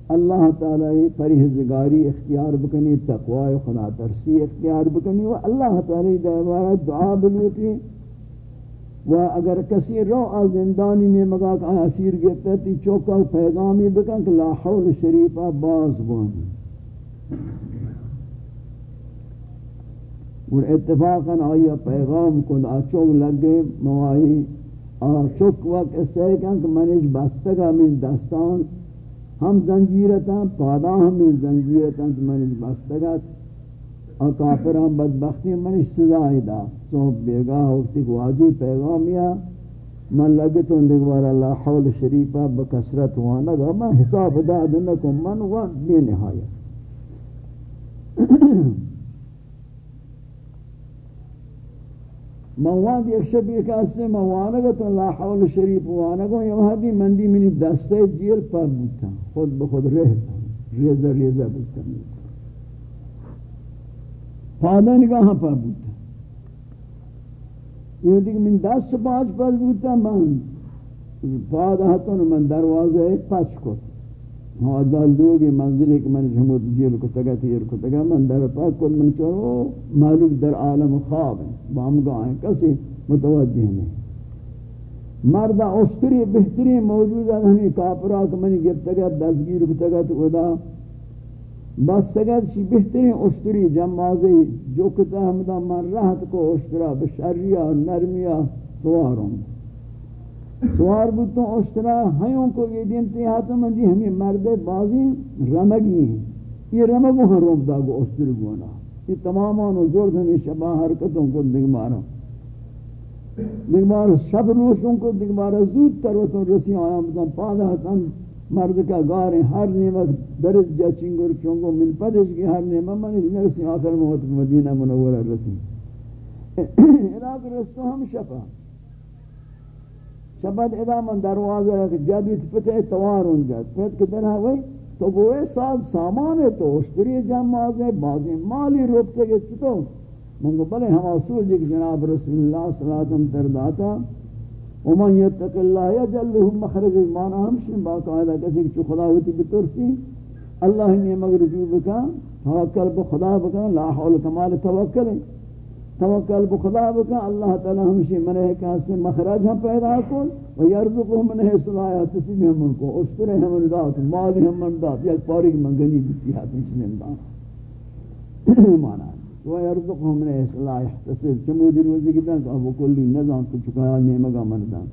اللہ تعالی پرہزگاری اختیار بکنی، تقوی خدا ترسی اختیار بکنی و اللہ تعالی دعوارا دعا بلوٹی و اگر کسی رو آ زندانی میں مگا کہ اسیر گئتے تی چوکا پیغامی بکن کہ لا حول شریفہ باز بون. اور اتفاقا آیا پیغام کن آچوک لگے موائی آچوک وقت اس سے کہاں کہ منش بستگا من دستان ہم زنجیرتا پادا ہم زنجیرتا منش بستگا اور کافران بدبختی منش سزائی دا صحب بیگاہ وقتی واجی پیغام یا من لگتوں دیکھوار اللہ حول شریفہ بکسرت وانا دا من حساب دا دنکو من وان بے نہایت. من وان ایک شبیر کاسے من وانا گا تو اللہ حول شریف وانا گا یا یہ وحدی مندی منی دستے جیل پر بوتا خود بخود رہتا ریزہ ریزہ بوتا پادا نگاہ پر بوتا یہ دیکھ من دست پانچ پر بوتا من پادا ہتن من دروازہ پچ کو ہاں دل دوگی منزل ایک من جمود جیل کو تگا تیر کو تگا من در پاک کو من چورو معلوم در عالم خواب ہیں بام گاہیں کسی متوجہ نہیں۔ مرد اشتری بہتری موجود ہے ہمیں کافرہ کہ من گفتگا دستگیر کو تو ادا بس سگد شی بہترین اشتری جمازی جو کتا ہمدا من رہت کو اشترا بشریہ نرمیہ سواروں سوار بودتوں اشترا ہیوں کو یہ دین تیہاتوں من دی ہمیں مرد بازی رمگی. ہیں یہ رمگو ہاں روم دا گو اشتر گونا یہ تمامان و زورد ہمیں شبہ حرکتوں کو دگمارا دگمارا شب روشوں کو دگمارا زود کروتوں رسی آیا بودتوں پادا ہتن مرد کا گاریں ہر نعمت درج جا چنگر چونگو من پدش کی ہر نعمت من نرسی آخر موت مدینہ منورہ رسی۔ علاق رستو ہم شفا۔ شبت ادا من دروازہ ہے کہ جدید پتہ توارون جد پت کے در ہاں ہوئی تو گوئے ساز سامان ہے، تو اشتری جمع ہے بعضی مالی روپتے گئے چھتو منگو بلے ہم آسول جی کہ جناب رسول اللہ صلی اللہ علیہ وسلم ترداتا ومن يتق الله يجعل له مخرج معنى ہمشن باقاعدہ کسی کہ خدا ہوتی بترسی اللہ نے مگر رجوع بکا توکل بخدا بکا لا حول کمال توکل توکل بخدا بکا اللہ تعالی ہمشن من ہے کہ سے مخرج ہم پیدا کن و یرزقه من ہے صلاح تسیم ہم کو اشتر ہم دات مال ہم دات یک پاری منگنی بیتی ہے زندان مانا. و یرزقهم من اصلاح يحتسب چمودی روزی کی تن ابو کلی نظام کو چکا نیمگا مردان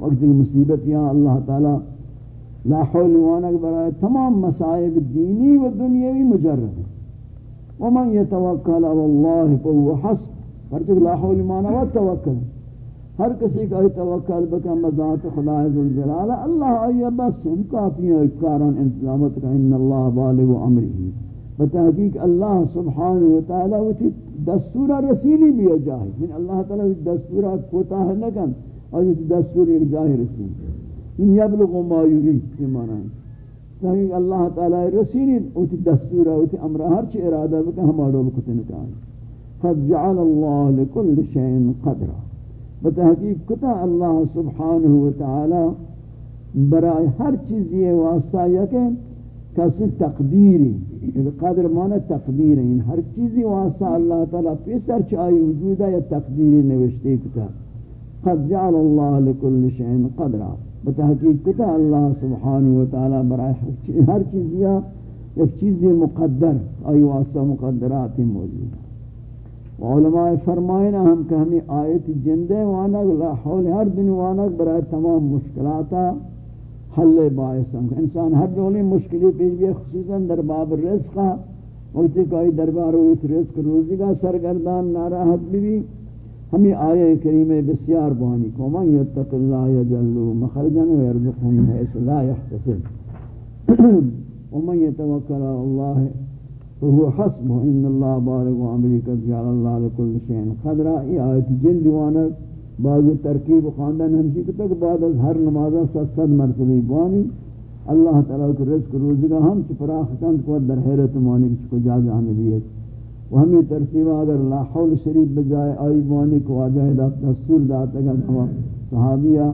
وقت مصیبت یا اللہ تعالی لا حول ولا قوه برائے تمام مصائب دینی و دنیاوی مجرد. ومن يتوکل على الله فهو حسب. فرچ لا حول مانا و توکل. ہر کسی کا توکل بکا مذات خدا ذوالجلال اللہ ای بس ہم کافی ہیں کاران انتظامات کا ان اللہ بالغ امره. بتحقیق اللہ سبحانہ وتعالی وتی دستور رسیلی بھی جاہی یعنی من اللہ تعالی دستور کوتا ہے نہ کن اور یہ دستور ایک جاہی رسیل۔ ان یبلغ ما یرید یہ معنی۔ تحقیق اللہ تعالی رسیلی وتی دستور وتی امر ہر چی ارادہ بکا ہمارو بکتے نکائی قد جعل اللہ لكل شيء قدرا۔ بتحقیق کتا اللہ سبحانہ وتعالی برائے ہر چیز یہ واسطہ یہ کہ کسی تقدیری یعنی قدر مانا تقدیر ہیں یعنی ہر چیزی واسطہ اللہ تعالیٰ پیسر چاہی وجود ہے یا تقدیری نوشتے کتا۔ قد جعل اللہ لکل شہن قدرہ بتحقیق کتا اللہ سبحانہ وتعالی برای ہر چیزی ایک چیزی مقدر، آئی واسطہ مقدرات موجود علماء فرمائنا ہم کہ ہمیں آیت جندے وانک لا حول ہر دن وانک برای تمام مشکلاتا حل باعث ہم۔ انسان ہر دولی مشکلی پیش بھی خصوصاً در باب رزق. وقتی کوئی دربار ہوئی رزق روزی کا سرگردان ناراحت بھی بھی ہمیں آیے کریم بسیار بہانی کو من یتق اللہ یجلو مخرجا ویرزقہ من حیث لا يحتسب ومن يتوکل اللہ فهو حسب ان اللہ بارک و عمری جعل اللہ لکل شین قدرہ یہ آیت جن دیوانک بعض ترکیب خاندان ہمشی کو تک بعد از ہر نمازہ ست ست مرتبی بانی، اللہ تعالیٰ کو رزق روزگا ہم چھ پراخ کند کو در حیرت مانی کو جاز ہمیں دیت و ہمیں ترتیبہ اگر لا حول شریف بجائے آئی بانی کو آجائے دا دستور داتا گا ہم صحابیہ،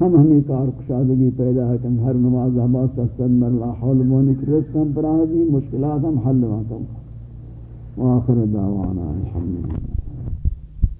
ہم ہمیں کار کشادگی پیدا ہے کہ ہر نماز ہم ست ست مر لا حول بانی کو رزق ہم پراخ دی مشکلات ہم حل واتا ہوں وآخر دعوانا الحمدللہ۔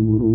أمر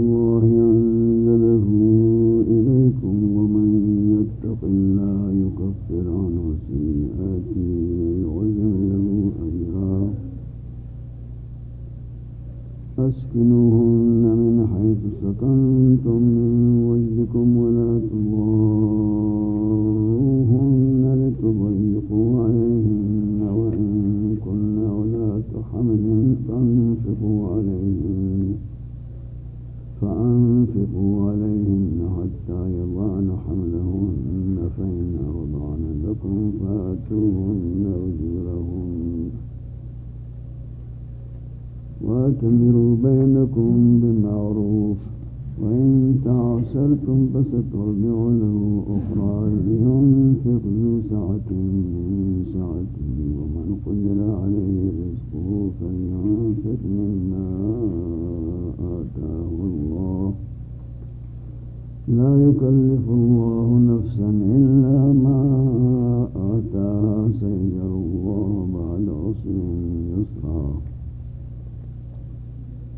وأتمروا بينكم بمعروف وإن تعسرتم فسترجع له أخرى لينفق ذو سعة من سعته ومن قدر عليه رزقه فلينفق مما آتاه الله. لا يكلف الله نفسا إلا ما آتاها سيجعل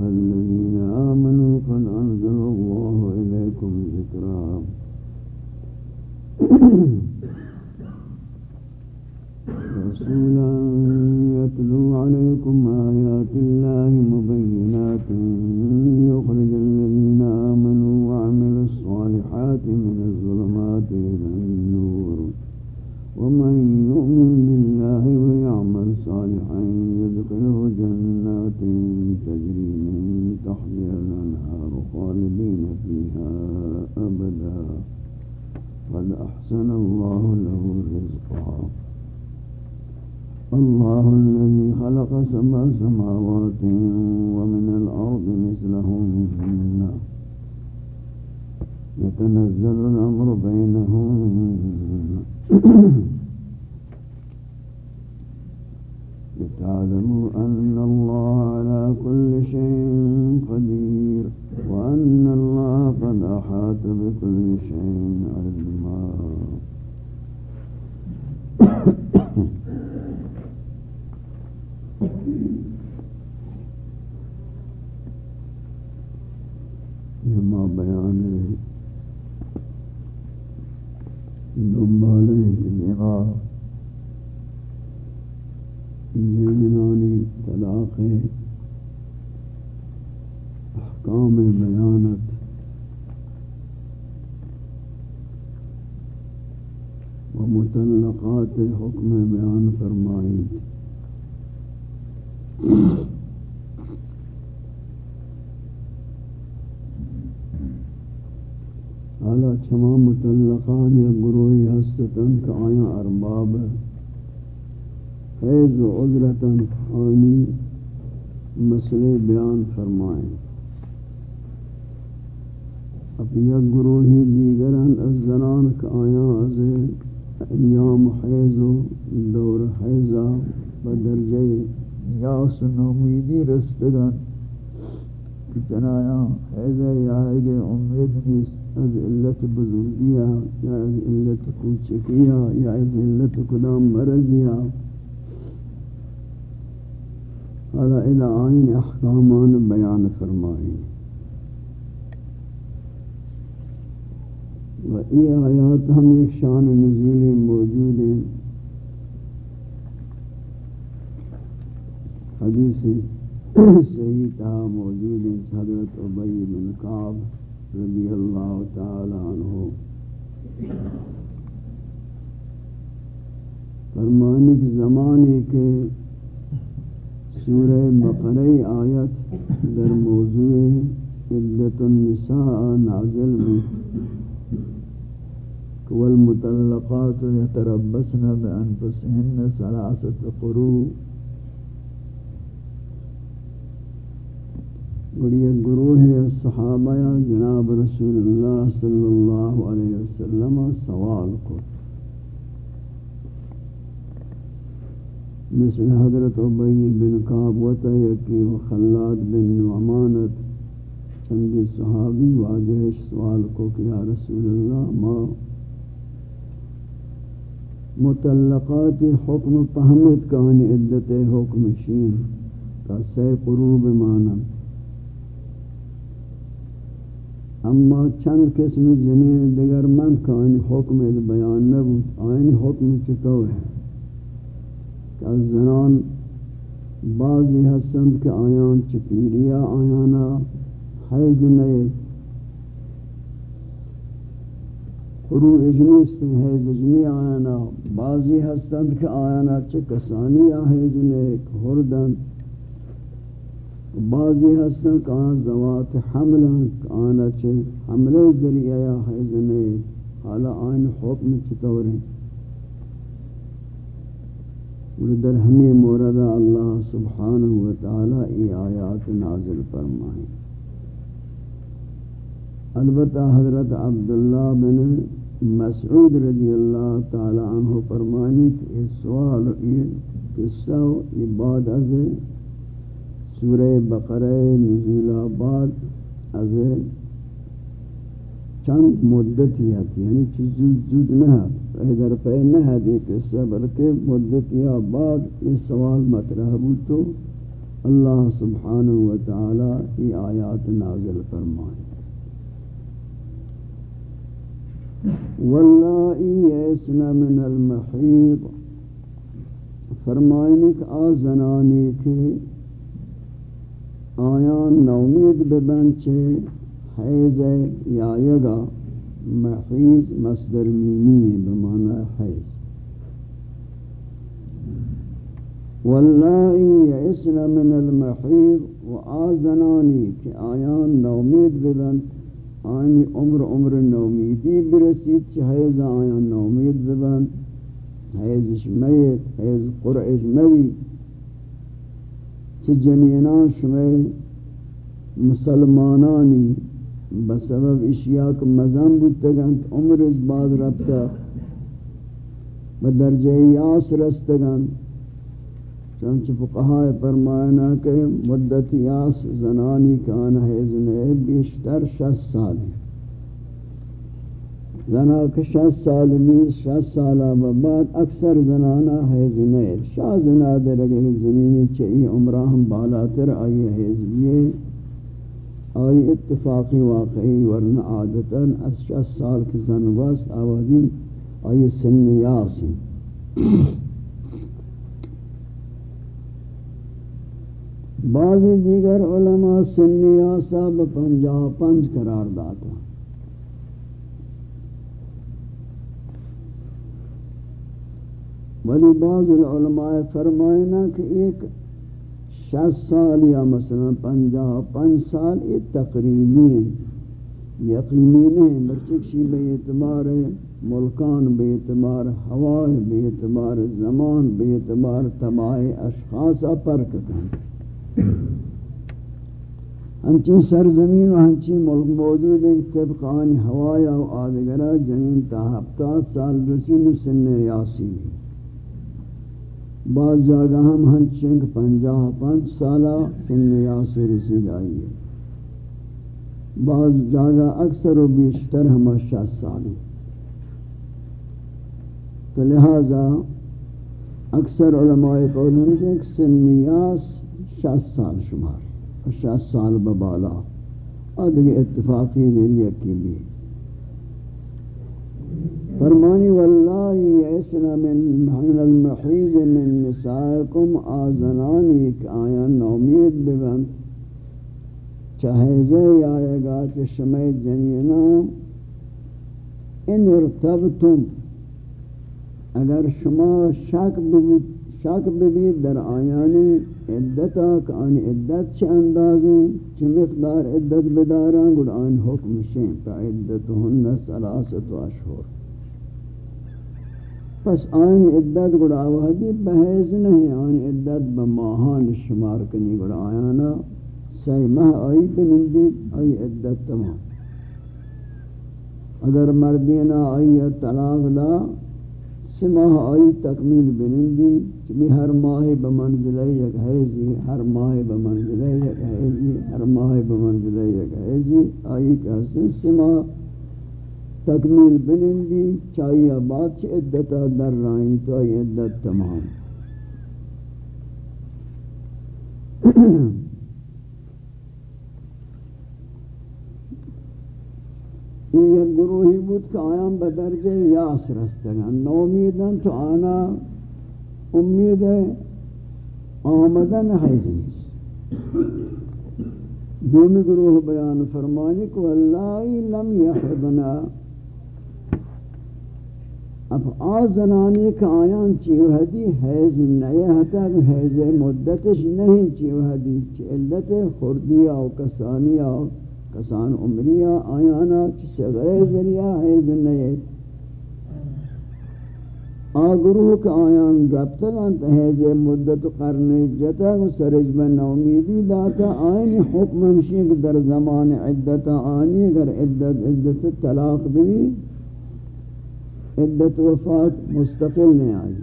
الذين آمنوا قد أنزل الله إليكم ذكرا رسولا فرمانے کی زمانے کے سورہ بقرہ آیت در موضوع عدت النساء نازل میں والمطلقات يتربصن بأنفسهن ثلاثة قروء گڑی گروہ صحابہ جناب رسول اللہ صلی اللہ علیہ وسلم سوال کو۔ مثل حضرت عبی بن قاب و تیقی و خلاد بن نعمانت چند صحابی واجہش سوال کو کیا رسول اللہ، ما متعلقات حکم فہمت کہانی عدت حکم شین کا سی قروب مانا اما چند قسم جنین دیگر من کہانی حکم بیان نبود آئین حکم چطور ہے کہ زنان بعضی حسند کے آیان چپیریا آیانا حیض نئے خرو اجنیست، حیض اجنی آیانا بعضی حسند کے آیانا چه چکسانی حیض نئے ہردن بعضی حسند کے آیان زوات حملن آنا چے حملے ذریعہ یا حیض نئے حالا آئین حکم چطور ہیں اور در ہمیں موردہ اللہ سبحانہ وتعالی ای آیات نازل فرمائیں البتہ حضرت عبداللہ بن مسعود رضی اللہ تعالی عنہ فرمانی کہ اس سوال یہ قصہ یہ بعد از سورہ بقرہ نزول آباد از چند مدت ہی یعنی چیز زود زود نہ اگر پہ نہ ہے دیکھ اس بلکہ مدت یا بعد اس سوال مطرح بود تو اللہ سبحانہ وتعالی ای آیات نازل فرمائے. واللہی یسن من المحیط. فرمائنی کہ آزنانی کے آیا نومید ببن چه حیز یا یگا محیز مصدر میمی بمعنی حیز واللہی یعسن من المحیض و آزنانی که آیان نومید ببن آنی عمر عمر نومیدی برسید چه حیز آیان نومید ببن حیزش میت حیز قرعش میت چی جنینان شمی مسلمانانی بسبب اشیاء کو مزم بودتگند عمرش بعد ربتا بدرجہ یاس رستگند چنچ فقہائے فرمائنا کہ مدت یاس زنانی کان حیزن بیشتر شس سال زنا کہ شس سال بیس شس سالہ بعد اکثر زنانا حیزن شاہ زنا در اگر زنینی چئی عمرہ ہم بالاتر آئی حیزنی آئی اتفاقی واقعی ورنہ عادتاً اس شس سال کی زنواست آوازی آئی سن یاسی بعضی دیگر علماء سنیاسا بپنجاہ پنج قرار داتا ولی بعض العلماء فرمائنا کہ ایک شس سال یا مثلا پنجاہ پنج سال یہ تقریبی ہیں، یقینی نہیں برچکشی بے اعتبار ملکان بے اعتبار ہوائے بے اعتبار، زمان بے اعتبار، تباہ اشخاص پر کتن۔ ہنچی سرزمین و ہنچی ملک موجود ہے طبق آنی ہوایا و آدگرہ جنین تا ہفتہ سال رسول سن یاسی بعض جاگہ ہم ہنچنگ پنجاہ پانچ سالہ سن یاسی رسول آئی ہے بعض جاگہ اکثر و بیشتر ہم شاہ سالی تو لہذا اکثر علماء قول ہمیں ایک سنیاس شاست سال شمار شاست سال ببالا۔ اور دیکھ اتفاقی میری یکی بھی فرمانی واللہ یعسن من محن المحیض من نسائکم آزنانی کہ آیا نومید ببن چهیزه یا یگات شمی جنینا ان ارتبتم. اگر شما شک ببید شاک ببید در آیانی عدتا که آن عدت چه اندازی چه مقدار عدت بدارن گل آن حکم شیم. فعدتهن سلاست و اشهر. پس آن عدت گل آوہدی بحیث نہیں آن عدت بماہان شمار کنی گل آیانا۔ سی ماہ آئی بنندی آئی عدت تمام۔ اگر مردینا آئی طلاق دا سی سماہ آئی تکمیل بنندی چمی ہر ماہ بمنزلہ یک حیزی ہر ماہ بمنزلہ یک حیزی ہر ماہ بمنزلہ یک حیزی آئی کہتے سماہ تکمیل بنندی، چاہیے بات سے عدتا در رائیں تو آئی عدت تمام۔ یہ گروہی بود کہ آیام بدرجہ یاس رستگان نومیدن تو آنا امید آمدن حیث دومی گروہ بیان فرمانی کو اللہ لم یحبنا اب آزنانی کا آیان چیو حدی حیض نئے حتا کہ حیض مدتش نہیں چیو حدی، چی علت خردی آو کسانی آو کسان عمریہ آیانا، چی غیر ذریعہ ہے دنیت آگروہ کا آیان ربطگان تحیز مدت قرن جتا سرج من امیدی داتا آئین حکم ہمشی در زمان عدت آنی، اگر عدت عدت طلاق بھی عدت وفات مستقل نہیں آئی۔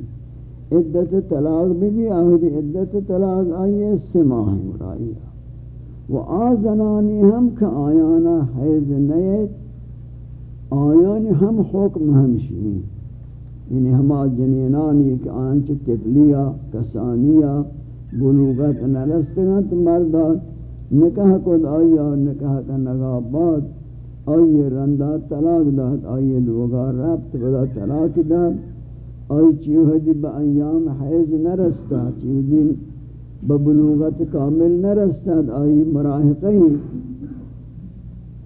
عدت طلاق بھی بھی آئی عدت طلاق آئی ہے سماہ مرائیہ و آزنانی ہم کا آیانا حیض نیت آیانی ہم حکم ہمشی یعنی ہما جنینانی کہ آنچ تفلیہ کسانیہ بلوغت نرستگت مردہ نکاح کد آیا، نکاح کا نگابات آئی رندہ طلاق داد، آئی لوگا ربط بدا طلاق داد. آئی چیو حدی با ایام حیض نرستا چیو دین ببلوغت کامل نہ آئی مراحقی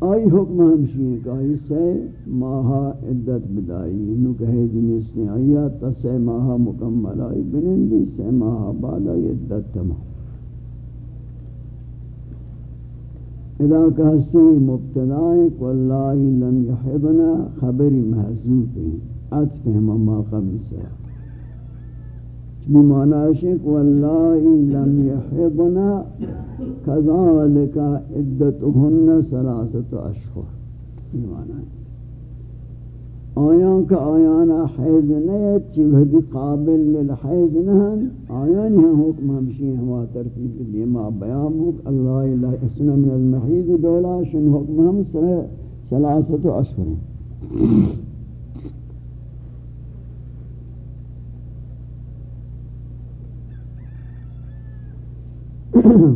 آئی حکم ہمشی کہ آئی سے ماہا عدت بدائی انہوں کہے جنیس نے آیا تا سے ماہا مکمل، آئی بنندی سے ماہا بعد آئی عدت تمام. اذا کہستی مبتدائیں واللہ لم یحضنا خبر محضوب ہیں۔ عطف ہم ما قبل سے۔ بمعنی ہے واللہ لم یحضنا کذالک عدتهن ثلاثه اشهر بمعنی ہے آیان کا آیانا حیض نیت چی وحدی قابل للحیض نہن آیان ہی حکم ہمشی ہما ترتیب دیما بیان ہوک اللہ الہ اسنا من المحیض دولا شن حکم ہم سرے سلاست و اشفر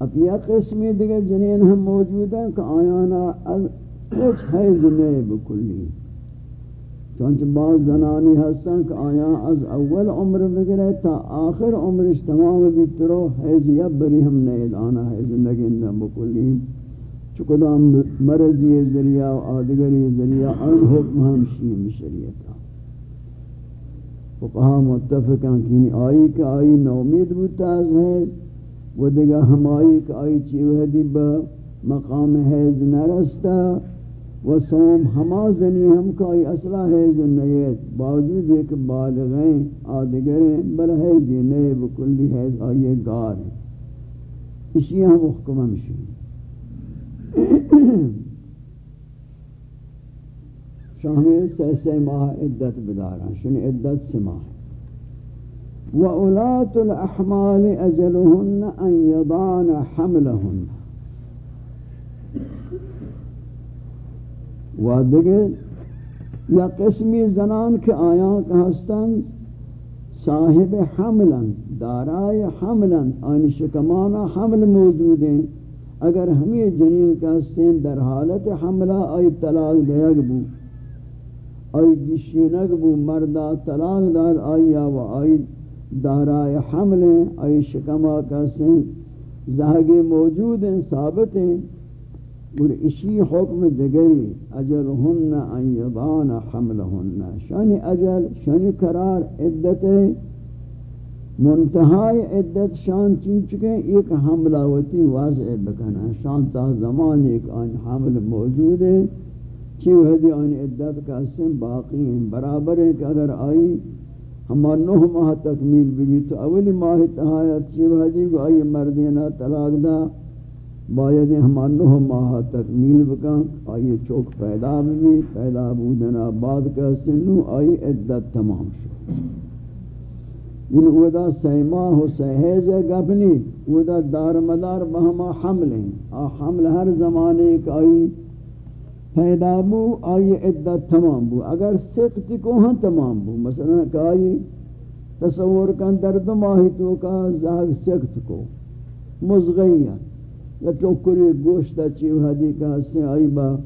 اب یہ قسمی دیگر جنین ہم موجود ہیں کہ آیانا کچھ حیض نہیں بکلی۔ چونچہ بعض زنانی ہستن کہ آیا از اول عمر بگرے تا آخر عمرش تمام بیترو حیض یب بری ہم نہیں آنا حیض نگن نہ بکلی. چکدہ مرضی ذریعہ و آدگری ذریعہ ان حکم ہم شیم شریعتا. فقہا متفقاں کینی آئی کہ آئی نومید بوتا از حیض و دیگا ہم آئی کہ آئی چیوہ دی با مقام حیض نرستا و سوم ہما زنی ہم کوئی اصلہ ہے زنیت باوجود ایک بالغیں آدگریں بل ہے جنیب بکلی ہے آئیے گار ہیں۔ اسی ہم حکم ہمشی شاہمی سی سی ماہ عدت بدارا شن عدت سے ماہ۔ وَأُولَاتُ الْأَحْمَالِ أَجَلُهُنَّ أَن يَضَانَ حَمْلَهُنَّ و یا قسمی زنان کے آیاں کا صاحب حملن، دارائے حملن آنی شکمانا حمل موجود ہیں اگر ہمیں جنین کا در حالت حملہ آئی طلاق دیگ بو، آئی گشینگ بو، مردہ طلاق دار آئی و آئی دارائے حملیں، آئی شکمہ کا ہستیں زہگی موجود ہیں ثابت ہیں اور اسی حکم دگری اجلهن ان یضان حملهن. شانی اجل شانی قرار، عدت منتہائی عدت شان چین چکے؟ ایک حملہ ہوتی واضح بکنا شان تا زمان ایک آن حمل موجود ہے، چی وحدی آن عدت کا اسم باقی ہیں. برابر ہے کہ اگر آئی ہما نوہ ماہ تکمیل بھی تو اولی ماہ تحایت چی وحدی کو آئی مردینہ طلاق دا باید ہمان نوہ ماہ تکمیل بکن، آئی چوک پیدا بھی پیدا بودنا بعد کا سنو آئی عدت تمام شو ان اودا سیما ہو سہیز گبنی اودا دار مدار بہما حمل ہیں۔ آ حمل ہر زمانے کا آئی پیدا بو، آئی عدت تمام بو۔ اگر سکت کو ہاں تمام بو۔ مثلا کہ آئی تصور کن درد ماہی تو کا زہگ سکت کو۔ مزغیت یا چوکری گوشت چیو حدی کا حسن آئی با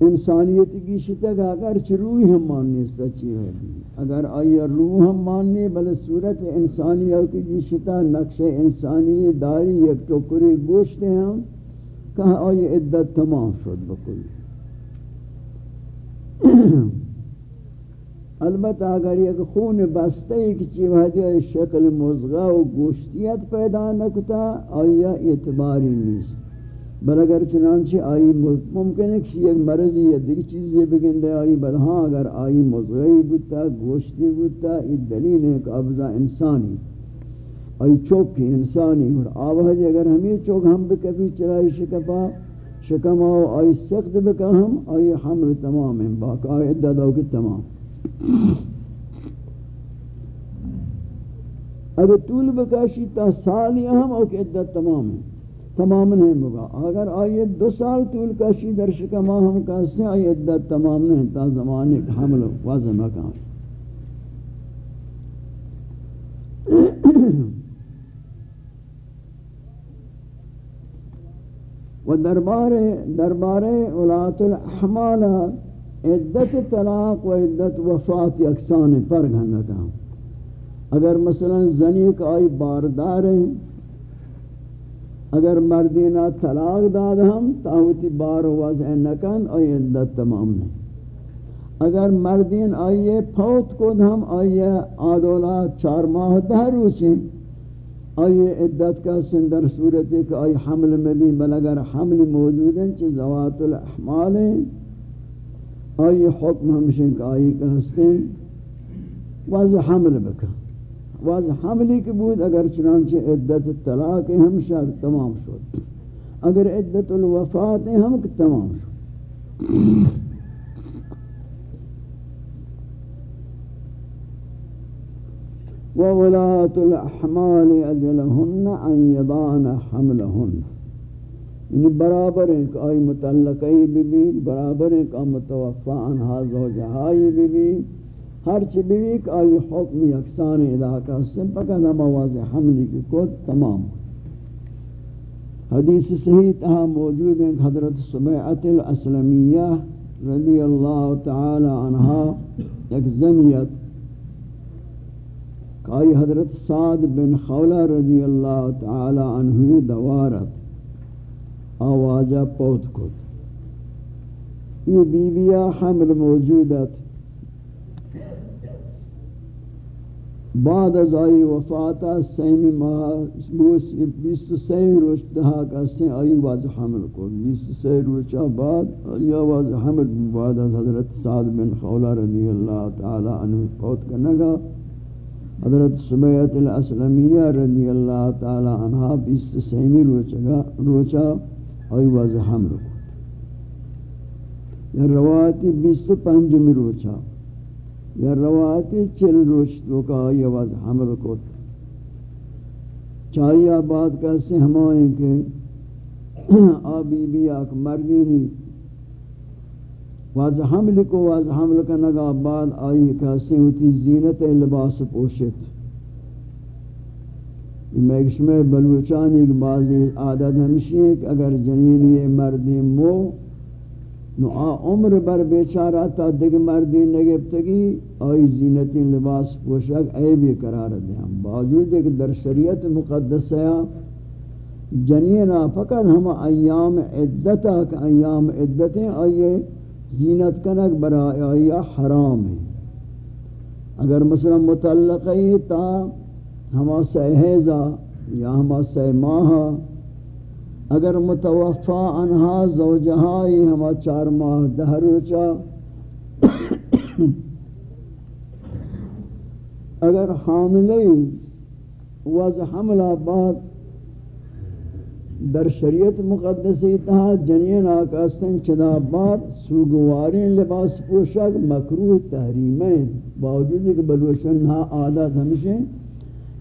انسانیت کی شتگ اگر چھ روح ہم ماننی ستا چیو حدی. اگر آئی روح ہم ماننی بل صورت انسانیت کی شتا، نقش انسانی داری یک چوکری گوشت ہیں کہا آئی عدت تمام شد بکل. البتہ اگر یک خون بستے ایک چیوہدی شکل مزغہ و گوشتیت پیدا نکتا، آیا اعتباری نیست؟ بل اگر چنانچہ آئی ممکن ہے کہ یک مرضی یا دیکھ چیزیں بگن دے آئی بل ہاں اگر آئی مزغی بودتا، گوشتی بودتا یہ دلیل ہے کہ افضا انسانی. آئی چوکی انسانی، اور آوہد اگر ہمیں چوک ہم بکبھی چرائی شکپا شکم آو آئی سخت بکا ہم آئی حمل تمام ہیں باقا آئی کی تمام. اگر طول بکاشی تا سالی ہم او کہ عدت تمام ہے، تمام نہیں ہوگا اگر آئیے دو سال طول کاشی در شکما ہم کہتے ہیں آئیے عدت تمام نہیں، تا زمانے حمل واضح مکان و دربار دربار اولات الاحمال عدت طلاق و عدت وفات یکسان فرق ہنگا اگر مثلا زنی کا آئی باردار ہیں، اگر مردینہ طلاق داد ہم، تاوتی بار وضع نکن آئی عدت تمام نہیں. اگر مردین آئیے پوت کو ہم آئیے آدولا چار ماہ دہ روچیں آئی عدت کا سندر صورت ہے کہ آئی حمل میں بھی، بل اگر حمل موجود ہیں چھ زوات الاحمال ہیں. آئی حکم ہمشن کہ آئی کا واضح حمل بکا۔ واضح حملی کے بود اگر چنانچہ عدت طلاق ہم تمام شد۔ اگر عدت الوفات ہم تمام شد۔ وولاة الأحمال أجلهن أن يضعن حملهن۔ یعنی برابر ہیں کہ آئی متعلقی بی بی برابر ہیں کہ متوفا انہا زوجہائی بی بی ہر چی بی بی کہ آئی حکم یکسان علاقہ سن پکا دا واضح حملی کی کود تمام۔ حدیث صحیح تہا موجود ہیں حضرت سبیعت الاسلمیہ رضی اللہ تعالی عنہ ایک زنیت۔ کائی حضرت سعد بن خولہ رضی اللہ تعالی عنہ دوارت۔ آوازہ پوت کت۔ یہ بی بیبیہ حمل موجودت بعد از آئی وفاتا سیمی ماہ، بیست سی روش دہا کسی آئی واضح حمل کو بیست سی روچا بعد آئی واضح حمل بعد از حضرت سعد بن خولہ رضی اللہ تعالی عنہ پوت کرنگا حضرت سمیت الاسلمیہ رضی اللہ تعالی عنہ بیست سیمی روچا روچا آئی واضح حمل کو یا روایتی بیست پنجمی روچا یا روایتی چل روچ تو کا آئی واضح حمل کو چاہیے آباد کیسے ہمائیں کہ آبی بی آک مردی نہیں۔ واز حمل کو واز حمل کا نگا بعد آئی کہاستے ہوتی زینت لباس پوشت۔ میکش میں بلوچانی کی بعضی عادت ہمشی ہے کہ اگر جنین یہ مردی مو نو آ عمر بر بیچارہ تا دگ مردی نگبتگی آئی زینتی لباس پوشک، اے بھی قرار دیں ہم۔ باوجود ہے کہ در شریعت مقدس ہے جنینہ فقط ہم ایام عدتہ کہ ایام عدتیں آئیے زینت کنک برای آیا حرام ہے۔ اگر مثلا متعلقی تا ہما سہیزا یا ہما سہ ماہا، اگر متوفا انہا زوجہائی ہما چار ماہ دہر روچا اگر حاملی وز حملہ بعد در شریعت مقدسی تہا جنین آکاستن چدا بعد سوگوارین لباس پوشک مکروح تحریمین، باوجود کہ بلوشن ہا عادت ہمشہ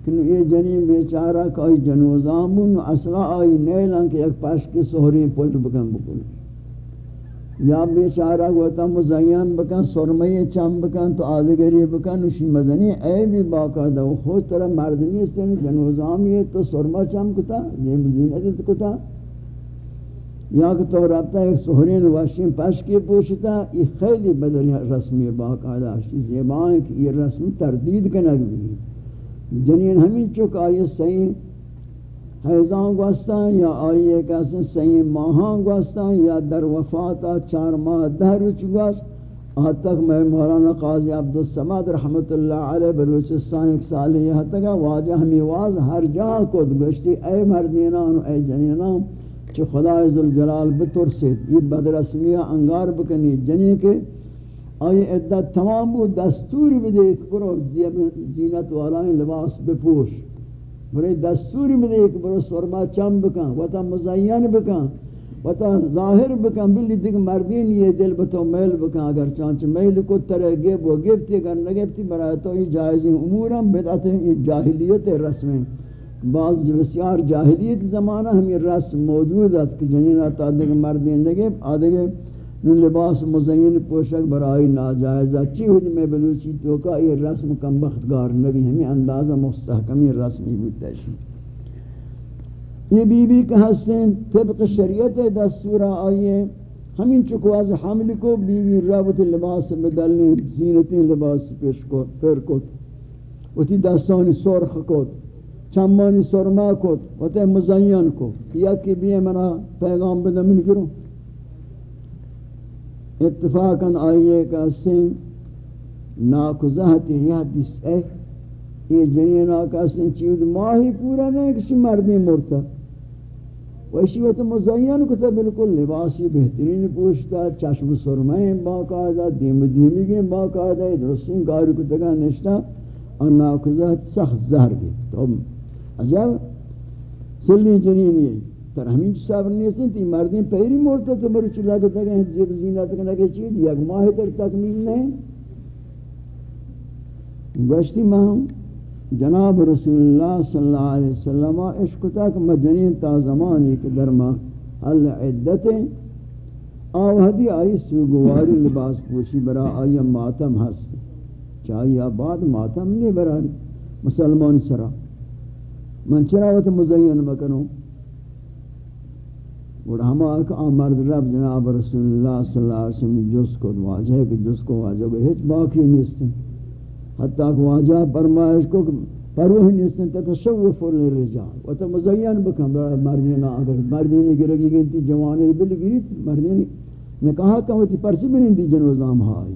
کہ یہ جنین بیچارہ کوئی جنوزامون اصلا آئی نیلان کہ ایک پاش کی سہرین پوچھ بکن بکن۔ یا بیچارہ گوتا مزین بکن سرمی چم بکن، تو آدگری بکن، اسی مزنی اے بھی باقاعدہ وہ خوش طرح مردنی اس یعنی جنوزامی تو سرما چم کتا زیم زینت کتا۔ یا کہ تو رابطہ ایک سہرین واشین پش کی پوچھتا، یہ خیلی بدل رسمی باقاعدہ اسی زیبائیں کہ یہ رسم تردید کنگ بھی۔ جنین ہمیں چک آئیے صحیح حیزان گوستان یا آئیے کیسے سہی ماہان گوستان یا در وفاتا چار ماہ دہر چگوست آج تک میں مولانا قاضی عبدالسماد رحمت اللہ علیہ بلوچستان ایک سالی یہاں تک واجہ ہمیں واز ہر جا کو گشتی۔ اے مردینان اے جنینان چھ خدا عزالجلال بترسید یہ بدرسمیہ انگار بکنی جنی کے آئی عدت تمام بود دستور بدے کرو زینت والائیں لباس بپوش. برے دستور میں دے برو سرما چم بکن، و تا مزین بکن، و تا ظاہر بکن. بلی دیکھ مردین یہ دل بتو میل بکن. اگر چانچ میل کو ترے گیب و گیبتی. اگر نگیبتی، برای تو یہ جائزی امورا بدعت ہیں یہ جاہلیت رسمیں بعض بسیار جاہلیت زمانہ ہم یہ رسم موجود ہے کہ جنینہ تا دیکھ مردین نگیب آدھگے لباس مزین پوشک برائی ناجائز چی ہوئی میں بلوچی؟ تو کا یہ رسم کم بختگار نبی؟ ہمیں اندازہ مستحکمی رسمی بودتا ہے. یہ بی بی کہ حسن طبق شریعت دستورہ آئیے ہمیں چکواز حمل کو بی بی رابط لباس بدلنے زینتی لباس پیش کو پھر کت. و تی دستانی سرخ کت چمانی سرما کت و تی مزین کت. یا کہ بھی منا پیغام بدمین کروں اتفاقاً آئیے کا سن ناکزہت یہ حدیث ہے، یہ جنین آقا سے چیز ماہی پورا نہیں کسی مردی مرتا۔ ویشی وقت مزین کتا بالکل لباسی بہترین پوشتا، چشم سرمائیں باقاعدہ، دیم دیمی گئیں باقاعدہ، درستین کاری کتا گا نشتا۔ اور ناکزہ سخت زہر گئی۔ تو عجب سلی جنینی ہے تر ہمیں صبر نہیں سن تی مردین پہری مرتا تو مری چلا کے تک زیب زینت کرنا کہ چیز یک ماہ تک تکمیل نہیں گوشتی ماہم جناب رسول اللہ صلی اللہ علیہ وسلم عشق تک مجنین تا زمانی کے درما حل عدت آوہدی آئی سوگواری لباس پوشی برا، آئی ماتم ہست چاہیے بعد ماتم نہیں برا مسلمان سرا. من چراوت مزین مکنو؟ اور ہم آکھ آمرد رب جناب رسول اللہ صلی اللہ علیہ وسلم جس کو واجہ کہ جس کو واجہ کو ہیچ باقی نہیں حتیٰ کہ واجہ فرمائش کو پروہ نہیں تتشوف للرجال۔ و تا مزین بکن، برای مردین اگر مردین گرگی گنتی، جوانی بل مردین نے کہا کہ تی پرچی بنین دی جنوزام ہائی۔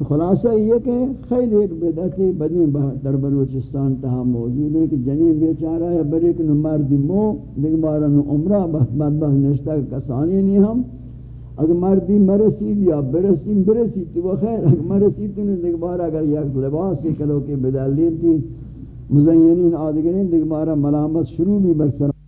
تو خلاصہ یہ کہ خیلی ایک بدعتی بدی در بلوچستان تہا موجود ہے کہ جنین بیچارہ ہے بری کہ مردی مو، دیکھ بارا نو عمرہ بہت بہت بہت نشتہ کسانی نہیں ہم۔ اگر مردی مرسید یا برسید برسید تو وہ خیر، اگر مرسید تو نہیں دیکھ بارا اگر یک لباس کلو کے بدلین تھی مزینین آدگرین دیکھ بارا ملامت شروع بھی برسر